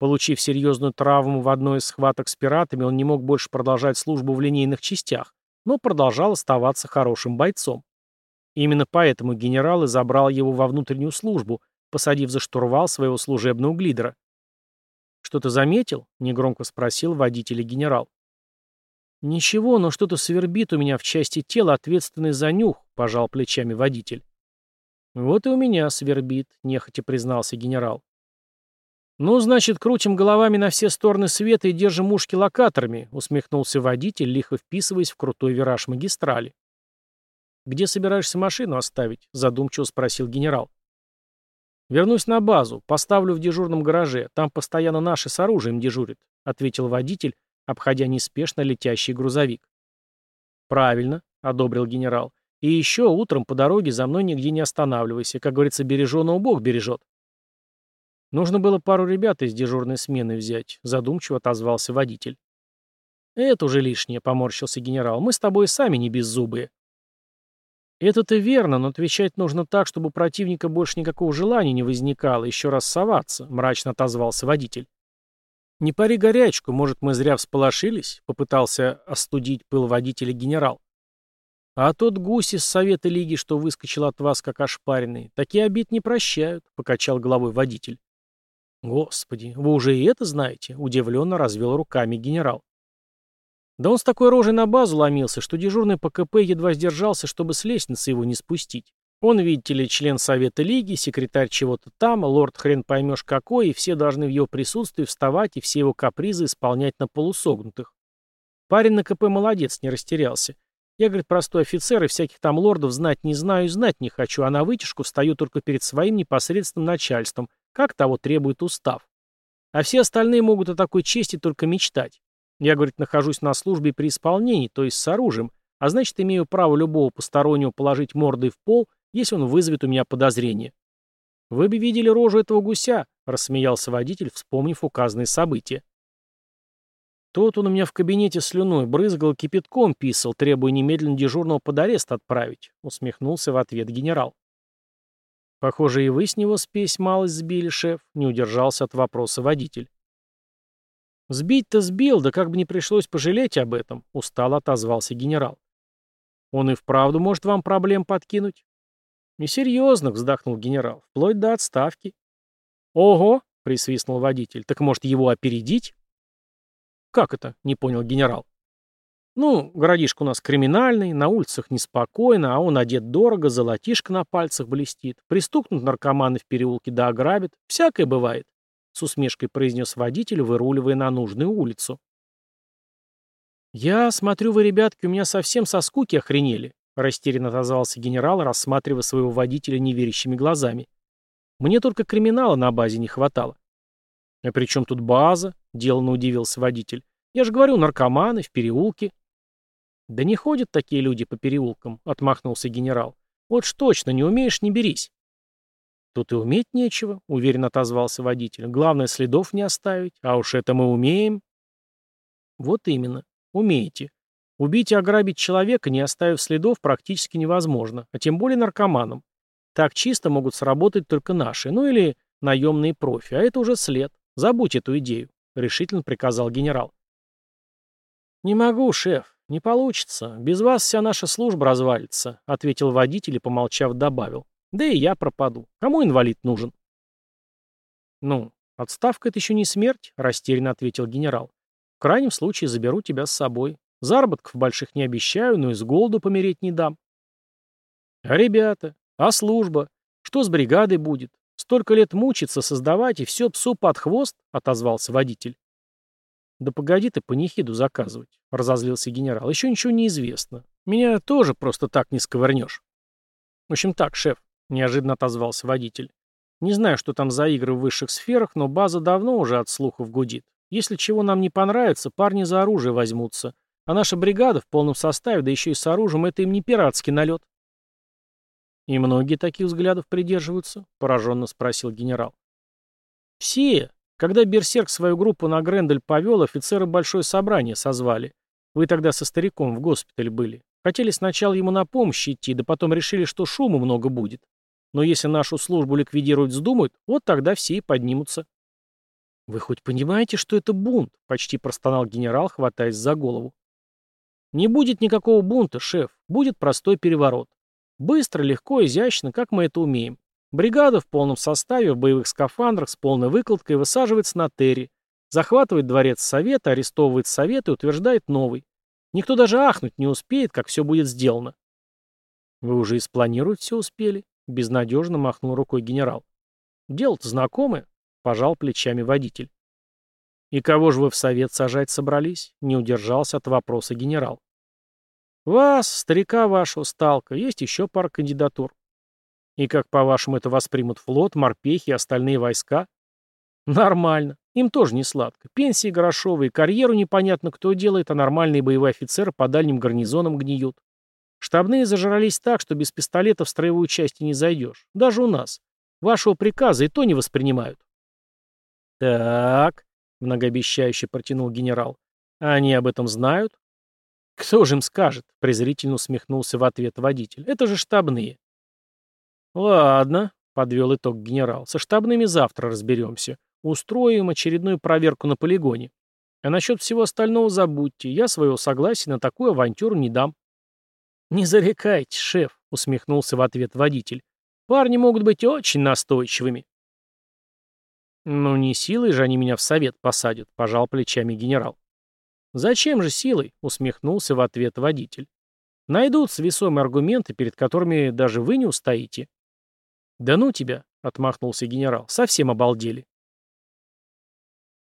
Получив серьезную травму в одной из схваток с пиратами, он не мог больше продолжать службу в линейных частях, но продолжал оставаться хорошим бойцом. Именно поэтому генерал и забрал его во внутреннюю службу, посадив за штурвал своего служебного глидера. «Что-то заметил?» — негромко спросил водитель генерал. «Ничего, но что-то свербит у меня в части тела, ответственный за нюх», — пожал плечами водитель. «Вот и у меня свербит», — нехотя признался генерал. «Ну, значит, крутим головами на все стороны света и держим ушки локаторами», — усмехнулся водитель, лихо вписываясь в крутой вираж магистрали. «Где собираешься машину оставить?» — задумчиво спросил генерал. «Вернусь на базу, поставлю в дежурном гараже, там постоянно наши с оружием дежурят», — ответил водитель, обходя неспешно летящий грузовик. «Правильно», — одобрил генерал. «И еще утром по дороге за мной нигде не останавливайся. Как говорится, береженого Бог бережет». «Нужно было пару ребят из дежурной смены взять», — задумчиво отозвался водитель. «Это уже лишнее», — поморщился генерал. «Мы с тобой сами не беззубые». «Это-то верно, но отвечать нужно так, чтобы у противника больше никакого желания не возникало еще раз соваться», — мрачно отозвался водитель. «Не пари горячку, может, мы зря всполошились?» — попытался остудить пыл водителя генерал. «А тот гусь из Совета Лиги, что выскочил от вас, как ошпаренный, такие обид не прощают», — покачал головой водитель. «Господи, вы уже и это знаете?» — удивленно развел руками генерал. Да он с такой рожей на базу ломился, что дежурный по КП едва сдержался, чтобы с лестницы его не спустить. Он, видите ли, член Совета Лиги, секретарь чего-то там, лорд хрен поймешь какой, и все должны в его присутствии вставать и все его капризы исполнять на полусогнутых. Парень на КП молодец, не растерялся. Я, говорит, простой офицер, и всяких там лордов знать не знаю и знать не хочу, а на вытяжку встаю только перед своим непосредственным начальством, как того требует устав. А все остальные могут о такой чести только мечтать. Я, говорит, нахожусь на службе при исполнении, то есть с оружием, а значит, имею право любого постороннего положить мордой в пол если он вызовет у меня подозрение. «Вы бы видели рожу этого гуся», — рассмеялся водитель, вспомнив указанные события. Тот он у меня в кабинете слюной брызгал, кипятком писал, требуя немедленно дежурного под арест отправить, — усмехнулся в ответ генерал. Похоже, и вы с него спесь малость сбили, шеф, — не удержался от вопроса водитель. «Сбить-то сбил, да как бы не пришлось пожалеть об этом», — устало отозвался генерал. «Он и вправду может вам проблем подкинуть?» «Несерьезно», — вздохнул генерал, — «вплоть до отставки». «Ого», — присвистнул водитель, — «так может его опередить?» «Как это?» — не понял генерал. «Ну, городишко у нас криминальный, на улицах неспокойно, а он одет дорого, золотишко на пальцах блестит, пристукнут наркоманы в переулке да ограбят. Всякое бывает», — с усмешкой произнес водитель, выруливая на нужную улицу. «Я смотрю, вы, ребятки, у меня совсем со скуки охренели», Растерянно отозвался генерал, рассматривая своего водителя неверящими глазами. «Мне только криминала на базе не хватало». «А при чем тут база?» — деланно удивился водитель. «Я же говорю, наркоманы, в переулке». «Да не ходят такие люди по переулкам», — отмахнулся генерал. «Вот ж точно, не умеешь, не берись». «Тут и уметь нечего», — уверенно отозвался водитель. «Главное, следов не оставить, а уж это мы умеем». «Вот именно, умеете. Убить и ограбить человека, не оставив следов, практически невозможно, а тем более наркоманам. Так чисто могут сработать только наши, ну или наемные профи, а это уже след. Забудь эту идею, решительно приказал генерал. Не могу, шеф, не получится. Без вас вся наша служба развалится, ответил водитель и, помолчав, добавил. Да и я пропаду. Кому инвалид нужен? Ну, отставка это еще не смерть, растерянно ответил генерал. В крайнем случае заберу тебя с собой. Заработков больших не обещаю, но и с голоду помереть не дам. А ребята? А служба? Что с бригадой будет? Столько лет мучиться, создавать, и все псу под хвост, — отозвался водитель. Да погоди ты панихиду заказывать, — разозлился генерал. Еще ничего не известно. Меня тоже просто так не сковырнешь. В общем так, шеф, — неожиданно отозвался водитель. Не знаю, что там за игры в высших сферах, но база давно уже от слухов гудит. Если чего нам не понравится, парни за оружие возьмутся. А наша бригада в полном составе, да еще и с оружием, это им не пиратский налет. «И многие таких взглядов придерживаются?» — пораженно спросил генерал. «Все. Когда Берсерк свою группу на Грендель повел, офицеры большое собрание созвали. Вы тогда со стариком в госпитале были. Хотели сначала ему на помощь идти, да потом решили, что шума много будет. Но если нашу службу ликвидировать вздумают, вот тогда все и поднимутся». «Вы хоть понимаете, что это бунт?» — почти простонал генерал, хватаясь за голову. «Не будет никакого бунта, шеф. Будет простой переворот. Быстро, легко, изящно, как мы это умеем. Бригада в полном составе, в боевых скафандрах, с полной выкладкой высаживается на Терри, захватывает дворец Совета, арестовывает Совет и утверждает новый. Никто даже ахнуть не успеет, как все будет сделано. Вы уже и спланировать все успели? Безнадежно махнул рукой генерал. Дело-то знакомое, пожал плечами водитель. И кого же вы в совет сажать собрались? Не удержался от вопроса генерал. Вас, старика вашего, сталка, есть еще пара кандидатур. И как, по-вашему, это воспримут флот, морпехи и остальные войска? Нормально. Им тоже не сладко. Пенсии грошовые, карьеру непонятно кто делает, а нормальные боевые офицеры по дальним гарнизонам гниют. Штабные зажрались так, что без пистолета в строевую часть не зайдешь. Даже у нас. Вашего приказа и то не воспринимают. Так, многообещающе протянул генерал. Они об этом знают? Кто же им скажет? Презрительно усмехнулся в ответ водитель. Это же штабные. «Ладно», — подвел итог генерал, — «со штабными завтра разберемся. Устроим очередную проверку на полигоне. А насчет всего остального забудьте. Я своего согласия на такую авантюру не дам». «Не зарекайтесь, шеф», — усмехнулся в ответ водитель. «Парни могут быть очень настойчивыми». «Ну, не силой же они меня в совет посадят», — пожал плечами генерал. «Зачем же силой?» — усмехнулся в ответ водитель. «Найдутся весомые аргументы, перед которыми даже вы не устоите. «Да ну тебя!» — отмахнулся генерал. «Совсем обалдели».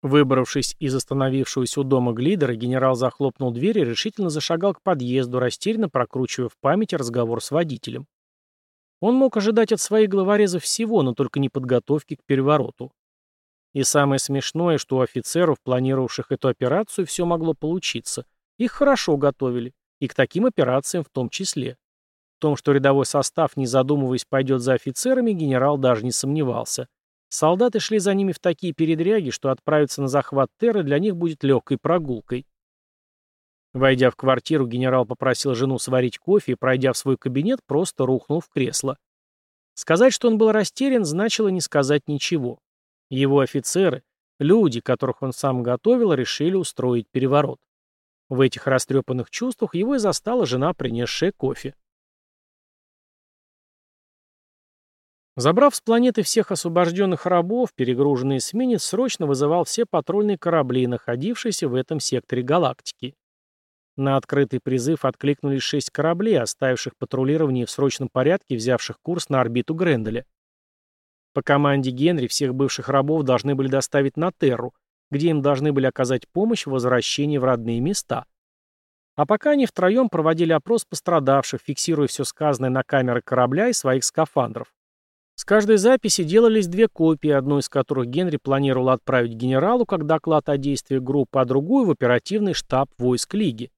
Выбравшись из остановившегося у дома глидера, генерал захлопнул дверь и решительно зашагал к подъезду, растерянно прокручивая в памяти разговор с водителем. Он мог ожидать от своих главорезов всего, но только не подготовки к перевороту. И самое смешное, что у офицеров, планировавших эту операцию, все могло получиться. Их хорошо готовили, и к таким операциям в том числе том, что рядовой состав, не задумываясь, пойдет за офицерами, генерал даже не сомневался. Солдаты шли за ними в такие передряги, что отправиться на захват Терры для них будет легкой прогулкой. Войдя в квартиру, генерал попросил жену сварить кофе и, пройдя в свой кабинет, просто рухнул в кресло. Сказать, что он был растерян, значило не сказать ничего. Его офицеры, люди, которых он сам готовил, решили устроить переворот. В этих растрепанных чувствах его и застала жена, принесшая кофе. Забрав с планеты всех освобожденных рабов, перегруженный эсминец срочно вызывал все патрульные корабли, находившиеся в этом секторе галактики. На открытый призыв откликнулись шесть кораблей, оставивших патрулирование в срочном порядке, взявших курс на орбиту Гренделя. По команде Генри всех бывших рабов должны были доставить на Терру, где им должны были оказать помощь в возвращении в родные места. А пока они втроем проводили опрос пострадавших, фиксируя все сказанное на камеры корабля и своих скафандров. С каждой записи делались две копии, одну из которых Генри планировал отправить генералу как доклад о действии группы, а другую в оперативный штаб войск Лиги.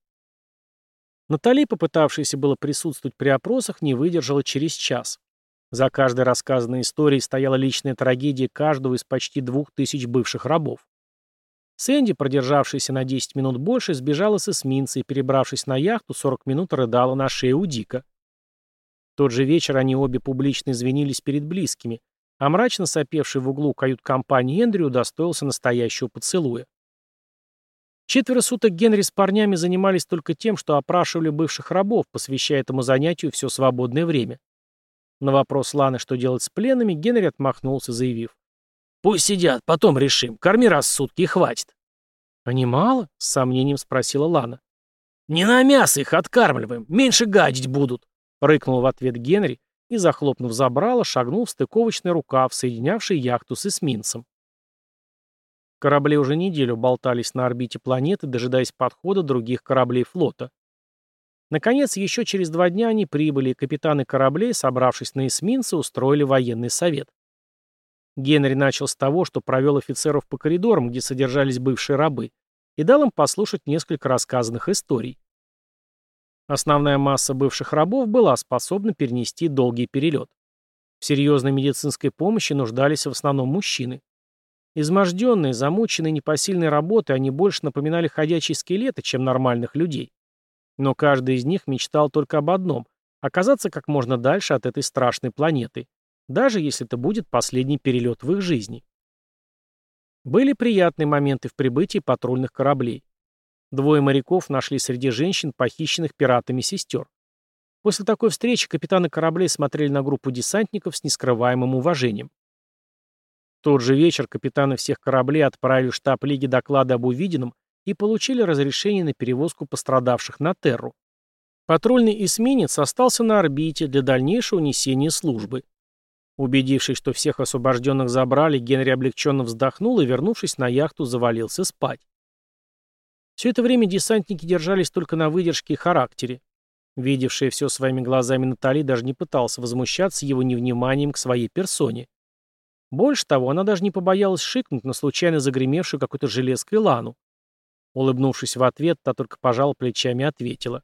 Натали, попытавшаяся было присутствовать при опросах, не выдержала через час. За каждой рассказанной историей стояла личная трагедия каждого из почти двух тысяч бывших рабов. Сэнди, продержавшаяся на 10 минут больше, сбежала с эсминца и, перебравшись на яхту, 40 минут рыдала на шее у Дика тот же вечер они обе публично извинились перед близкими, а мрачно сопевший в углу кают-компании Эндрю удостоился настоящего поцелуя. Четверо суток Генри с парнями занимались только тем, что опрашивали бывших рабов, посвящая этому занятию все свободное время. На вопрос Ланы, что делать с пленными, Генри отмахнулся, заявив. «Пусть сидят, потом решим. Корми раз в сутки хватит». «А не мало?» — с сомнением спросила Лана. «Не на мясо их откармливаем, меньше гадить будут», Рыкнул в ответ Генри и, захлопнув забрало, шагнул в стыковочный рукав, соединявший яхту с эсминцем. Корабли уже неделю болтались на орбите планеты, дожидаясь подхода других кораблей флота. Наконец, еще через два дня они прибыли, и капитаны кораблей, собравшись на эсминце, устроили военный совет. Генри начал с того, что провел офицеров по коридорам, где содержались бывшие рабы, и дал им послушать несколько рассказанных историй. Основная масса бывших рабов была способна перенести долгий перелет. В серьезной медицинской помощи нуждались в основном мужчины. Изможденные, замученные непосильной работой, они больше напоминали ходячие скелеты, чем нормальных людей. Но каждый из них мечтал только об одном – оказаться как можно дальше от этой страшной планеты, даже если это будет последний перелет в их жизни. Были приятные моменты в прибытии патрульных кораблей. Двое моряков нашли среди женщин похищенных пиратами сестер. После такой встречи капитаны кораблей смотрели на группу десантников с нескрываемым уважением. В тот же вечер капитаны всех кораблей отправили в штаб Лиги доклады об увиденном и получили разрешение на перевозку пострадавших на Терру. Патрульный эсминец остался на орбите для дальнейшего несения службы. Убедившись, что всех освобожденных забрали, Генри облегченно вздохнул и, вернувшись на яхту, завалился спать. Все это время десантники держались только на выдержке и характере. Видевшая все своими глазами Натали даже не пытался возмущаться его невниманием к своей персоне. Больше того, она даже не побоялась шикнуть на случайно загремевшую какой-то железкой лану. Улыбнувшись в ответ, та только пожала плечами и ответила.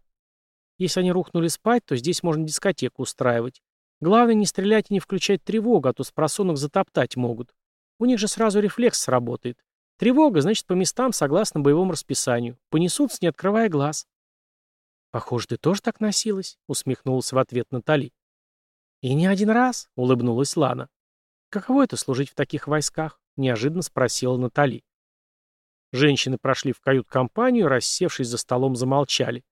Если они рухнули спать, то здесь можно дискотеку устраивать. Главное не стрелять и не включать тревогу, а то с просонок затоптать могут. У них же сразу рефлекс сработает. Тревога, значит, по местам согласно боевому расписанию. Понесутся, не открывая глаз. «Похоже, ты тоже так носилась», — усмехнулась в ответ Натали. «И не один раз», — улыбнулась Лана. «Каково это служить в таких войсках?» — неожиданно спросила Натали. Женщины прошли в кают-компанию, рассевшись за столом, замолчали.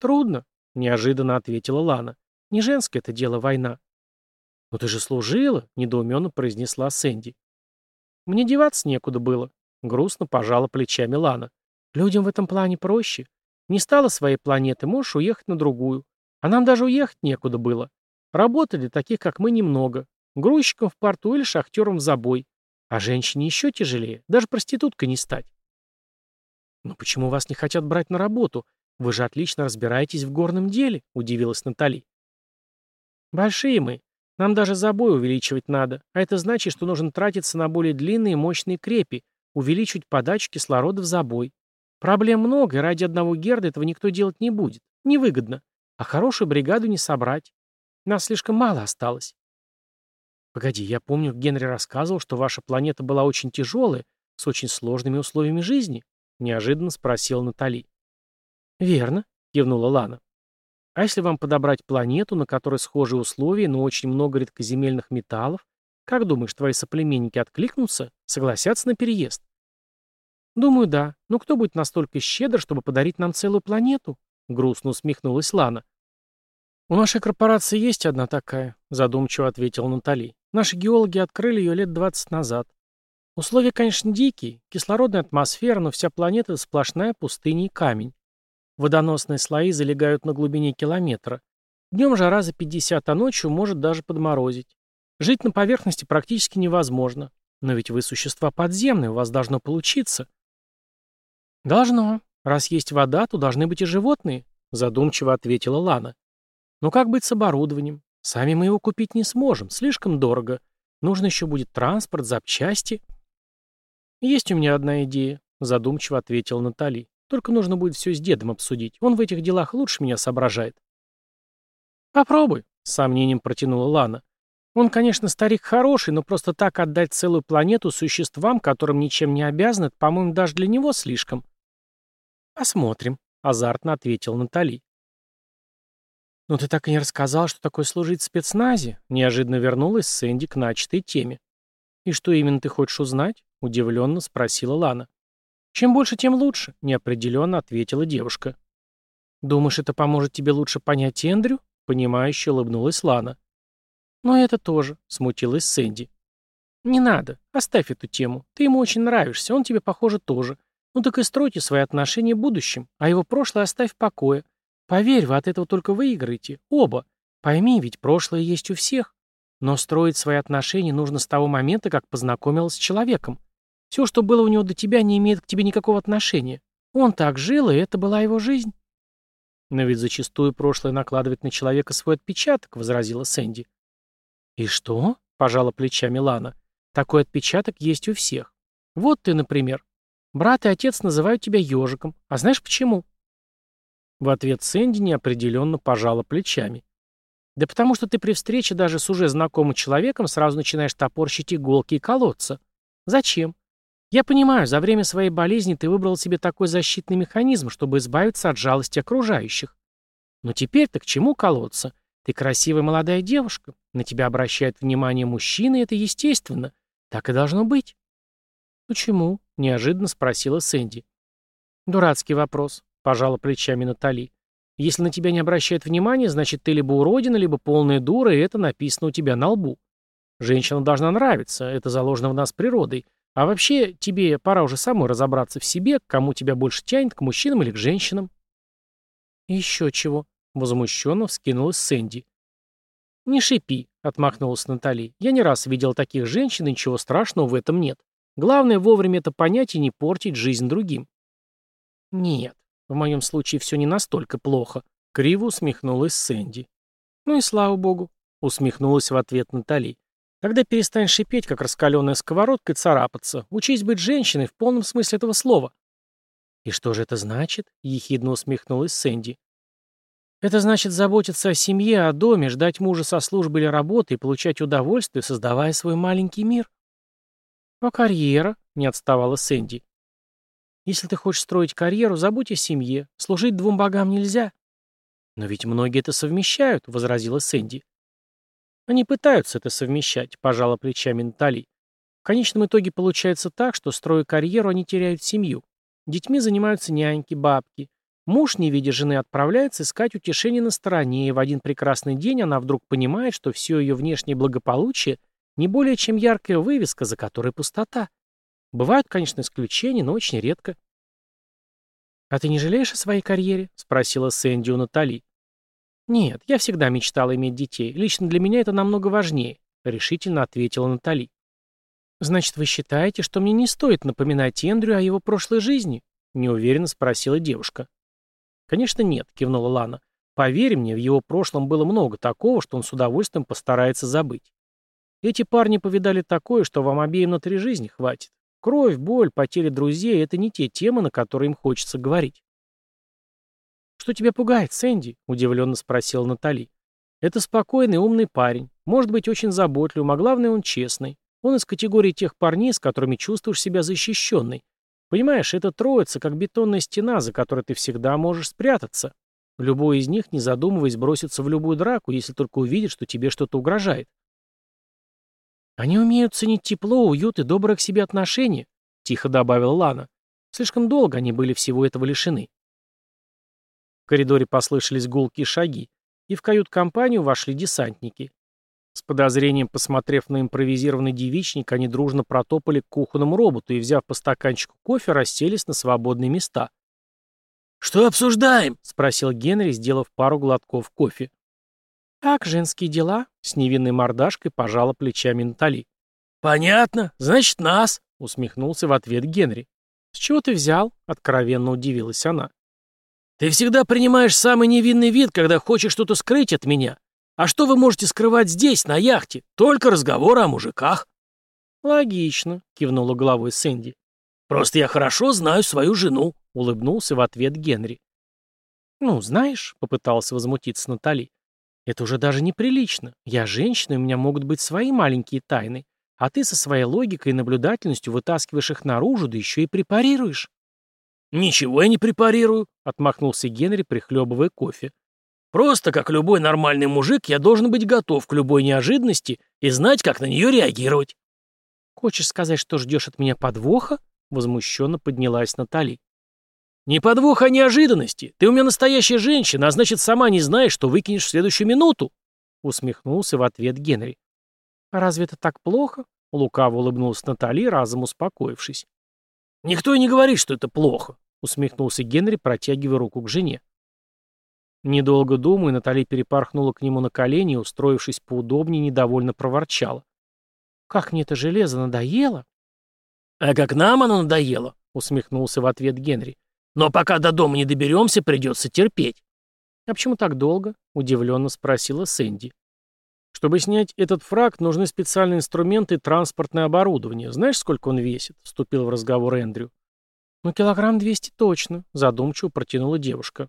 «Трудно», — неожиданно ответила Лана. «Не женское это дело война». «Но ты же служила», — недоуменно произнесла Сэнди. «Мне деваться некуда было», — грустно пожала плечами Лана. «Людям в этом плане проще. Не стало своей планеты, можешь уехать на другую. А нам даже уехать некуда было. Работы для таких, как мы, немного. Грузчиком в порту или шахтером в забой. А женщине еще тяжелее, даже проституткой не стать. «Но почему вас не хотят брать на работу? Вы же отлично разбираетесь в горном деле», — удивилась Натали. «Большие мы. Нам даже забой увеличивать надо, а это значит, что нужно тратиться на более длинные и мощные крепи, увеличивать подачу кислорода в забой. Проблем много, и ради одного герда этого никто делать не будет. Невыгодно. А хорошую бригаду не собрать. Нас слишком мало осталось. Погоди, я помню, Генри рассказывал, что ваша планета была очень тяжелая, с очень сложными условиями жизни, неожиданно спросила Натали. Верно, кивнула Лана. А если вам подобрать планету, на которой схожие условия, но очень много редкоземельных металлов, как думаешь, твои соплеменники откликнутся, согласятся на переезд? Думаю, да. Но кто будет настолько щедр, чтобы подарить нам целую планету? Грустно усмехнулась Лана. У нашей корпорации есть одна такая, задумчиво ответила Натали. Наши геологи открыли ее лет 20 назад. Условия, конечно, дикие, кислородная атмосфера, но вся планета сплошная пустыня и камень. Водоносные слои залегают на глубине километра. Днем жара за 50, а ночью может даже подморозить. Жить на поверхности практически невозможно. Но ведь вы существа подземные, у вас должно получиться. Должно. Раз есть вода, то должны быть и животные, задумчиво ответила Лана. Но как быть с оборудованием? Сами мы его купить не сможем, слишком дорого. Нужно еще будет транспорт, запчасти. Есть у меня одна идея, задумчиво ответила Натали. Только нужно будет все с дедом обсудить. Он в этих делах лучше меня соображает. Попробуй, с сомнением протянула Лана. Он, конечно, старик хороший, но просто так отдать целую планету существам, которым ничем не обязаны, по-моему, даже для него слишком. Посмотрим, азартно ответил Натали. «Но ты так и не рассказал, что такое служить в спецназе?» Неожиданно вернулась Сэнди к начатой теме. «И что именно ты хочешь узнать?» Удивленно спросила Лана. «Чем больше, тем лучше», — неопределенно ответила девушка. «Думаешь, это поможет тебе лучше понять Эндрю?» — понимающе улыбнулась Лана. «Но это тоже», — смутилась Сэнди. «Не надо. Оставь эту тему. Ты ему очень нравишься, он тебе, похоже, тоже. Ну так и стройте свои отношения будущим, а его прошлое оставь в покое. Поверь, вы от этого только выиграете. Оба. Пойми, ведь прошлое есть у всех. Но строить свои отношения нужно с того момента, как познакомилась с человеком. Все, что было у него до тебя, не имеет к тебе никакого отношения. Он так жил, и это была его жизнь. Но ведь зачастую прошлое накладывает на человека свой отпечаток, возразила Сэнди. И что? Пожала плечами Лана. Такой отпечаток есть у всех. Вот ты, например. Брат и отец называют тебя ежиком. А знаешь почему? В ответ Сэнди неопределенно пожала плечами. Да потому что ты при встрече даже с уже знакомым человеком сразу начинаешь топорщить иголки и колоться. Зачем? Я понимаю, за время своей болезни ты выбрал себе такой защитный механизм, чтобы избавиться от жалости окружающих. Но теперь-то к чему колоться? Ты красивая молодая девушка, на тебя обращает внимание мужчина, и это естественно. Так и должно быть. Почему? Неожиданно спросила Сэнди. Дурацкий вопрос, пожала плечами Натали. Если на тебя не обращают внимания, значит ты либо уродина, либо полная дура, и это написано у тебя на лбу. Женщина должна нравиться, это заложено в нас природой. А вообще, тебе пора уже самой разобраться в себе, к кому тебя больше тянет, к мужчинам или к женщинам. еще чего, возмущенно вскинулась Сэнди. Не шипи, отмахнулась Натали. Я не раз видел таких женщин, и ничего страшного в этом нет. Главное вовремя это понять и не портить жизнь другим. Нет, в моем случае все не настолько плохо, криво усмехнулась Сэнди. Ну и слава богу, усмехнулась в ответ Натали. Когда перестань шипеть, как раскаленная сковородка, и царапаться, учись быть женщиной в полном смысле этого слова. «И что же это значит?» — ехидно усмехнулась Сэнди. «Это значит заботиться о семье, о доме, ждать мужа со службы или работы и получать удовольствие, создавая свой маленький мир». «А карьера?» — не отставала Сэнди. «Если ты хочешь строить карьеру, забудь о семье. Служить двум богам нельзя». «Но ведь многие это совмещают», — возразила Сэнди. Они пытаются это совмещать, пожала плечами Натали. В конечном итоге получается так, что, строя карьеру, они теряют семью. Детьми занимаются няньки, бабки. Муж, не видя жены, отправляется искать утешение на стороне, и в один прекрасный день она вдруг понимает, что все ее внешнее благополучие не более чем яркая вывеска, за которой пустота. Бывают, конечно, исключения, но очень редко. «А ты не жалеешь о своей карьере?» — спросила Сэнди у Натали. «Нет, я всегда мечтала иметь детей. Лично для меня это намного важнее», — решительно ответила Натали. «Значит, вы считаете, что мне не стоит напоминать Эндрю о его прошлой жизни?» — неуверенно спросила девушка. «Конечно нет», — кивнула Лана. «Поверь мне, в его прошлом было много такого, что он с удовольствием постарается забыть. Эти парни повидали такое, что вам обеим на три жизни хватит. Кровь, боль, потеря друзей — это не те темы, на которые им хочется говорить». «Что тебя пугает, Сэнди?» — удивленно спросила Натали. «Это спокойный, умный парень. Может быть, очень заботливым, а главное, он честный. Он из категории тех парней, с которыми чувствуешь себя защищенной. Понимаешь, это троица, как бетонная стена, за которой ты всегда можешь спрятаться. Любой из них, не задумываясь, бросится в любую драку, если только увидит, что тебе что-то угрожает. «Они умеют ценить тепло, уют и доброе к себе отношения», — тихо добавила Лана. «Слишком долго они были всего этого лишены. В коридоре послышались гулкие шаги, и в кают-компанию вошли десантники. С подозрением посмотрев на импровизированный девичник, они дружно протопали к кухонному роботу и, взяв по стаканчику кофе, расселись на свободные места. «Что обсуждаем?» — спросил Генри, сделав пару глотков кофе. «Так, женские дела», — с невинной мордашкой пожала плечами Натали. «Понятно. Значит, нас», — усмехнулся в ответ Генри. «С чего ты взял?» — откровенно удивилась она. Ты всегда принимаешь самый невинный вид, когда хочешь что-то скрыть от меня. А что вы можете скрывать здесь, на яхте? Только разговоры о мужиках». «Логично», — кивнула головой Сэнди. «Просто я хорошо знаю свою жену», — улыбнулся в ответ Генри. «Ну, знаешь», — попытался возмутиться Натали, — «это уже даже неприлично. Я женщина, у меня могут быть свои маленькие тайны, а ты со своей логикой и наблюдательностью вытаскиваешь их наружу, да еще и препарируешь». «Ничего я не препарирую», — отмахнулся Генри, прихлебывая кофе. «Просто, как любой нормальный мужик, я должен быть готов к любой неожиданности и знать, как на нее реагировать». «Хочешь сказать, что ждешь от меня подвоха?» — возмущенно поднялась Натали. «Не подвоха, а неожиданности. Ты у меня настоящая женщина, а значит, сама не знаешь, что выкинешь в следующую минуту», — усмехнулся в ответ Генри. «А разве это так плохо?» — лукаво улыбнулась Натали, разом успокоившись. «Никто и не говорит, что это плохо усмехнулся Генри, протягивая руку к жене. Недолго думая, Натали перепорхнула к нему на колени и, устроившись поудобнее, недовольно проворчала. «Как мне это железо надоело!» «А как нам оно надоело!» — усмехнулся в ответ Генри. «Но пока до дома не доберемся, придется терпеть». «А почему так долго?» — удивленно спросила Сэнди. «Чтобы снять этот фраг, нужны специальные инструменты и транспортное оборудование. Знаешь, сколько он весит?» — вступил в разговор Эндрю. «Ну, килограмм двести точно», — задумчиво протянула девушка.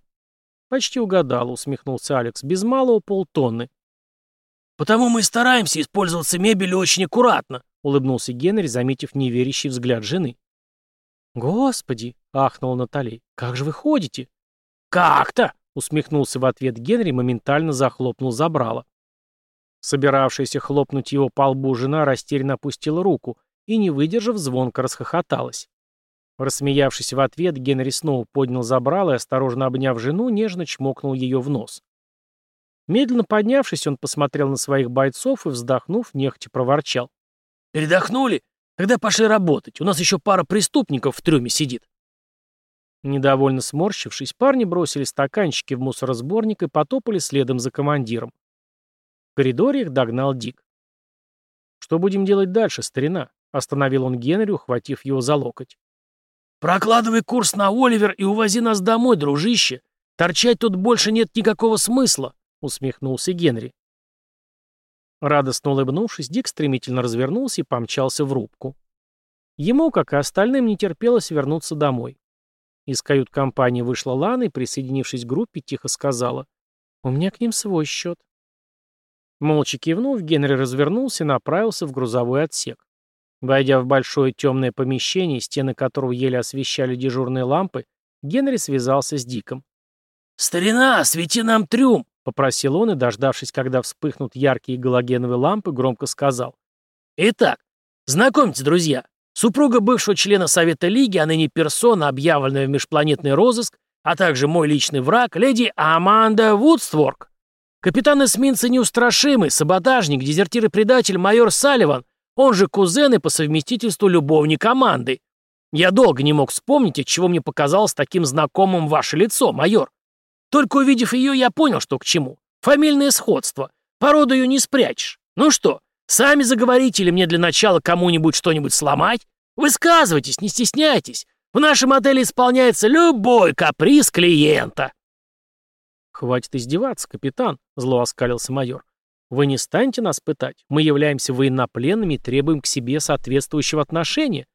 «Почти угадала», — усмехнулся Алекс. «Без малого полтонны». «Потому мы и стараемся использоваться мебелью очень аккуратно», — улыбнулся Генри, заметив неверящий взгляд жены. «Господи!» — ахнула Натали. «Как же вы ходите?» «Как-то!» — усмехнулся в ответ Генри, моментально захлопнул забрало. Собиравшаяся хлопнуть его по лбу жена растерянно опустила руку и, не выдержав, звонко расхохоталась. Рассмеявшись в ответ, Генри снова поднял забрало и, осторожно обняв жену, нежно чмокнул ее в нос. Медленно поднявшись, он посмотрел на своих бойцов и, вздохнув, нехотя проворчал. «Передохнули? Тогда пошли работать. У нас еще пара преступников в трюме сидит». Недовольно сморщившись, парни бросили стаканчики в мусоросборник и потопали следом за командиром. В коридоре их догнал Дик. «Что будем делать дальше, старина?» — остановил он Генри, ухватив его за локоть. «Прокладывай курс на Оливер и увози нас домой, дружище. Торчать тут больше нет никакого смысла», — усмехнулся Генри. Радостно улыбнувшись, Дик стремительно развернулся и помчался в рубку. Ему, как и остальным, не терпелось вернуться домой. Из кают-компании вышла Лана и, присоединившись к группе, тихо сказала «У меня к ним свой счет». Молча кивнув, Генри развернулся и направился в грузовой отсек. Войдя в большое темное помещение, стены которого еле освещали дежурные лампы, Генри связался с Диком. «Старина, свети нам трюм!» — попросил он и, дождавшись, когда вспыхнут яркие галогеновые лампы, громко сказал. «Итак, знакомьтесь, друзья, супруга бывшего члена Совета Лиги, а ныне персона, объявленная в межпланетный розыск, а также мой личный враг, леди Аманда Вудстворк. Капитан эсминца неустрашимый, саботажник, дезертир и предатель майор Салливан, он же кузен и по совместительству любовник команды. Я долго не мог вспомнить, от чего мне показалось таким знакомым ваше лицо, майор. Только увидев ее, я понял, что к чему. Фамильное сходство. Породу ее не спрячешь. Ну что, сами заговорите или мне для начала кому-нибудь что-нибудь сломать? Высказывайтесь, не стесняйтесь. В нашем отеле исполняется любой каприз клиента. «Хватит издеваться, капитан», — зло оскалился майор. Вы не станете нас пытать? Мы являемся военнопленными и требуем к себе соответствующего отношения.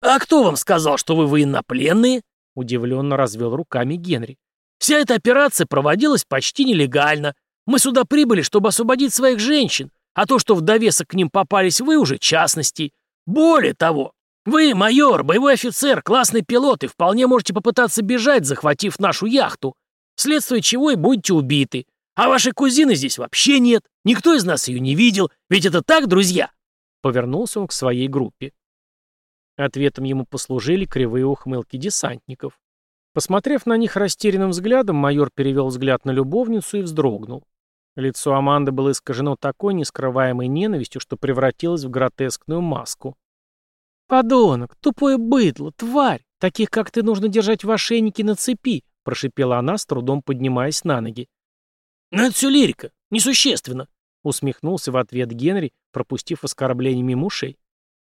А кто вам сказал, что вы военнопленные? Удивленно развел руками Генри. Вся эта операция проводилась почти нелегально. Мы сюда прибыли, чтобы освободить своих женщин, а то, что в довесок к ним попались вы, уже частности. Более того, вы, майор, боевой офицер, классный пилот и вполне можете попытаться бежать, захватив нашу яхту, вследствие чего и будете убиты. А вашей кузины здесь вообще нет. Никто из нас ее не видел. Ведь это так, друзья?» Повернулся он к своей группе. Ответом ему послужили кривые ухмылки десантников. Посмотрев на них растерянным взглядом, майор перевел взгляд на любовницу и вздрогнул. Лицо Аманды было искажено такой нескрываемой ненавистью, что превратилось в гротескную маску. «Подонок, тупое быдло, тварь! Таких, как ты, нужно держать в ошейнике на цепи!» прошипела она, с трудом поднимаясь на ноги. «Но это все лирика, несущественно», — усмехнулся в ответ Генри, пропустив оскорбление мимо ушей.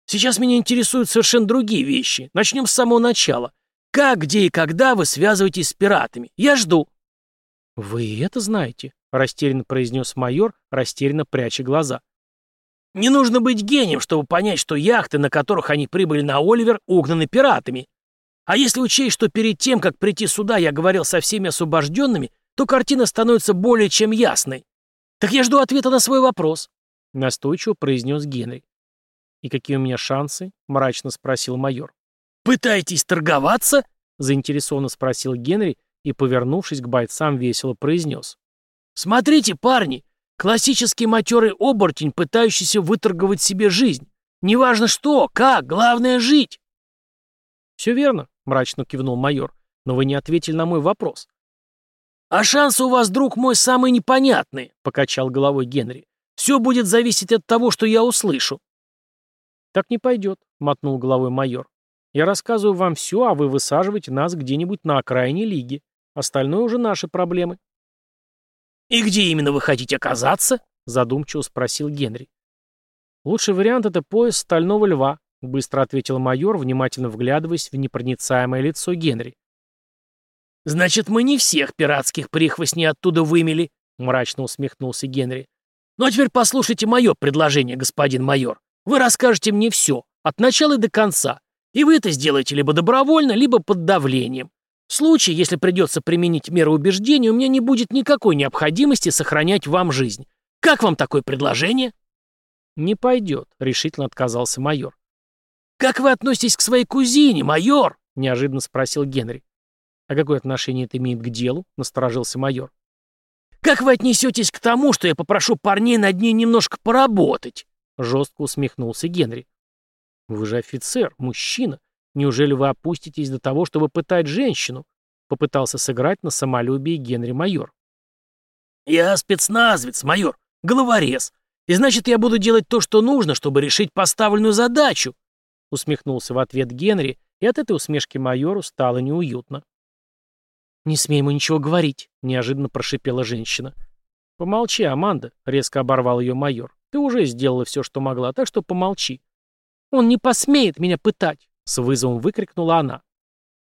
«Сейчас меня интересуют совершенно другие вещи. Начнем с самого начала. Как, где и когда вы связываетесь с пиратами? Я жду». «Вы это знаете?» — растерянно произнес майор, растерянно пряча глаза. «Не нужно быть гением, чтобы понять, что яхты, на которых они прибыли на Оливер, угнаны пиратами. А если учесть, что перед тем, как прийти сюда, я говорил со всеми освобожденными, то картина становится более чем ясной. Так я жду ответа на свой вопрос», — настойчиво произнес Генри. «И какие у меня шансы?» — мрачно спросил майор. «Пытаетесь торговаться?» — заинтересованно спросил Генри и, повернувшись к бойцам, весело произнес. «Смотрите, парни, классический матерый оборотень, пытающийся выторговать себе жизнь. Неважно что, как, главное — жить». «Все верно», — мрачно кивнул майор, — «но вы не ответили на мой вопрос. «А шансы у вас, друг мой, самые непонятные», — покачал головой Генри. «Все будет зависеть от того, что я услышу». «Так не пойдет», — мотнул головой майор. «Я рассказываю вам все, а вы высаживаете нас где-нибудь на окраине лиги. Остальное уже наши проблемы». «И где именно вы хотите оказаться?» — задумчиво спросил Генри. «Лучший вариант — это пояс стального льва», — быстро ответил майор, внимательно вглядываясь в непроницаемое лицо Генри. «Значит, мы не всех пиратских прихвостней оттуда вымели», — мрачно усмехнулся Генри. «Ну а теперь послушайте мое предложение, господин майор. Вы расскажете мне все, от начала до конца, и вы это сделаете либо добровольно, либо под давлением. В случае, если придется применить меры убеждения, у меня не будет никакой необходимости сохранять вам жизнь. Как вам такое предложение?» «Не пойдет», — решительно отказался майор. «Как вы относитесь к своей кузине, майор?» — неожиданно спросил Генри. «А какое отношение это имеет к делу?» — насторожился майор. «Как вы отнесетесь к тому, что я попрошу парней над ней немножко поработать?» — жестко усмехнулся Генри. «Вы же офицер, мужчина. Неужели вы опуститесь до того, чтобы пытать женщину?» — попытался сыграть на самолюбии Генри майор. «Я спецназовец, майор, головорез. И значит, я буду делать то, что нужно, чтобы решить поставленную задачу», — усмехнулся в ответ Генри, и от этой усмешки майору стало неуютно. «Не смей ему ничего говорить», — неожиданно прошипела женщина. «Помолчи, Аманда», — резко оборвал ее майор. «Ты уже сделала все, что могла, так что помолчи». «Он не посмеет меня пытать», — с вызовом выкрикнула она.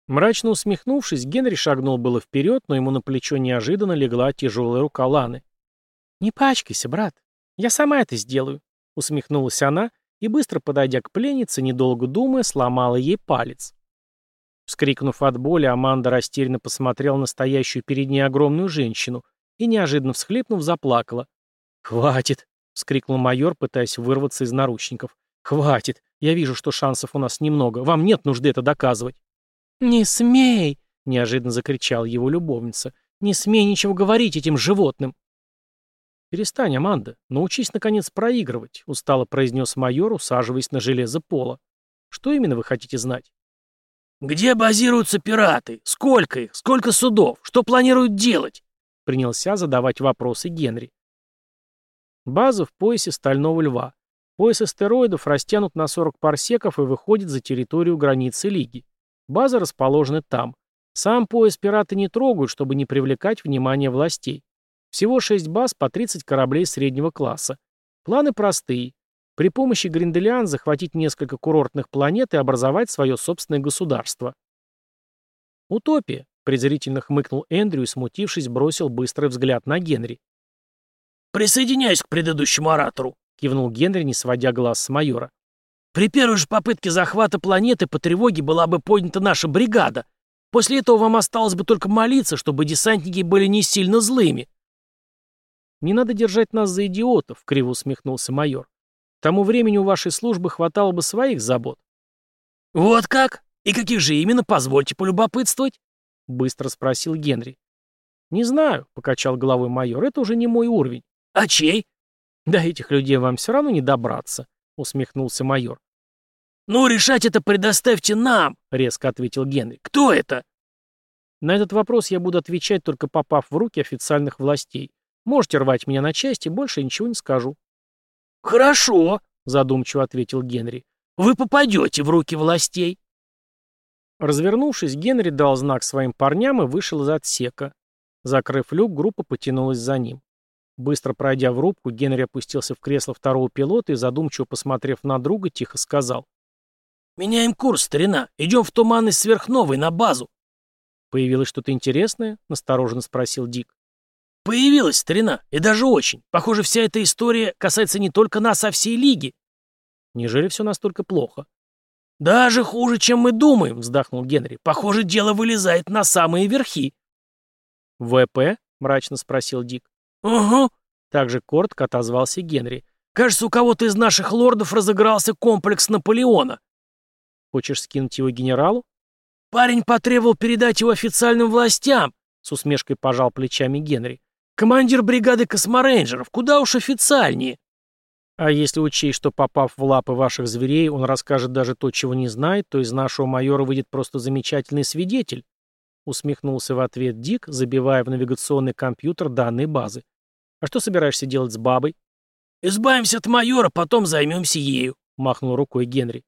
Мрачно усмехнувшись, Генри шагнул было вперед, но ему на плечо неожиданно легла тяжелая рука Ланы. «Не пачкайся, брат. Я сама это сделаю», — усмехнулась она и, быстро подойдя к пленнице, недолго думая, сломала ей палец. Вскрикнув от боли, Аманда растерянно посмотрела на стоящую перед ней огромную женщину и, неожиданно всхлипнув, заплакала. «Хватит!» — вскрикнул майор, пытаясь вырваться из наручников. «Хватит! Я вижу, что шансов у нас немного. Вам нет нужды это доказывать». «Не смей!» — неожиданно закричала его любовница. «Не смей ничего говорить этим животным!» «Перестань, Аманда. Научись, наконец, проигрывать», — устало произнес майор, усаживаясь на железо пола. «Что именно вы хотите знать?» «Где базируются пираты? Сколько их? Сколько судов? Что планируют делать?» Принялся задавать вопросы Генри. База в поясе Стального Льва. Пояс астероидов растянут на 40 парсеков и выходит за территорию границы Лиги. База расположена там. Сам пояс пираты не трогают, чтобы не привлекать внимание властей. Всего 6 баз по 30 кораблей среднего класса. Планы простые. При помощи Гринделиан захватить несколько курортных планет и образовать свое собственное государство. «Утопия», — презрительно хмыкнул Эндрю и, смутившись, бросил быстрый взгляд на Генри. «Присоединяюсь к предыдущему оратору», — кивнул Генри, не сводя глаз с майора. «При первой же попытке захвата планеты по тревоге была бы поднята наша бригада. После этого вам осталось бы только молиться, чтобы десантники были не сильно злыми». «Не надо держать нас за идиотов», — криво усмехнулся майор. Тому времени у вашей службы хватало бы своих забот. «Вот как? И каких же именно, позвольте полюбопытствовать?» — быстро спросил Генри. «Не знаю», — покачал головой майор, — «это уже не мой уровень». «А чей?» «До этих людей вам все равно не добраться», — усмехнулся майор. «Ну, решать это предоставьте нам», — резко ответил Генри. «Кто это?» На этот вопрос я буду отвечать, только попав в руки официальных властей. Можете рвать меня на части, больше ничего не скажу. «Хорошо», — задумчиво ответил Генри. «Вы попадете в руки властей». Развернувшись, Генри дал знак своим парням и вышел из отсека. Закрыв люк, группа потянулась за ним. Быстро пройдя в рубку, Генри опустился в кресло второго пилота и, задумчиво посмотрев на друга, тихо сказал. «Меняем курс, старина. Идем в туманность сверхновой, на базу». «Появилось что-то интересное?» — настороженно спросил Дик. Появилась старина, и даже очень. Похоже, вся эта история касается не только нас, а всей Лиги. Неужели все настолько плохо? Даже хуже, чем мы думаем, вздохнул Генри. Похоже, дело вылезает на самые верхи. ВП? мрачно спросил Дик. Угу. Также коротко отозвался Генри. Кажется, у кого-то из наших лордов разыгрался комплекс Наполеона. Хочешь скинуть его генералу? Парень потребовал передать его официальным властям, с усмешкой пожал плечами Генри. Командир бригады косморейнджеров, куда уж официальнее. А если учесть, что попав в лапы ваших зверей, он расскажет даже то, чего не знает, то из нашего майора выйдет просто замечательный свидетель. Усмехнулся в ответ Дик, забивая в навигационный компьютер данные базы. А что собираешься делать с бабой? Избавимся от майора, потом займемся ею, махнул рукой Генри.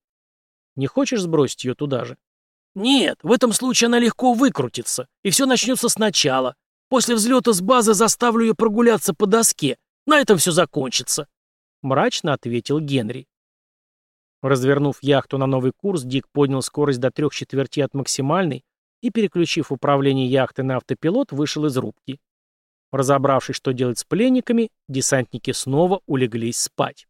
Не хочешь сбросить ее туда же? Нет, в этом случае она легко выкрутится, и все начнется сначала. После взлета с базы заставлю ее прогуляться по доске. На этом все закончится», — мрачно ответил Генри. Развернув яхту на новый курс, Дик поднял скорость до трех четвертей от максимальной и, переключив управление яхты на автопилот, вышел из рубки. Разобравшись, что делать с пленниками, десантники снова улеглись спать.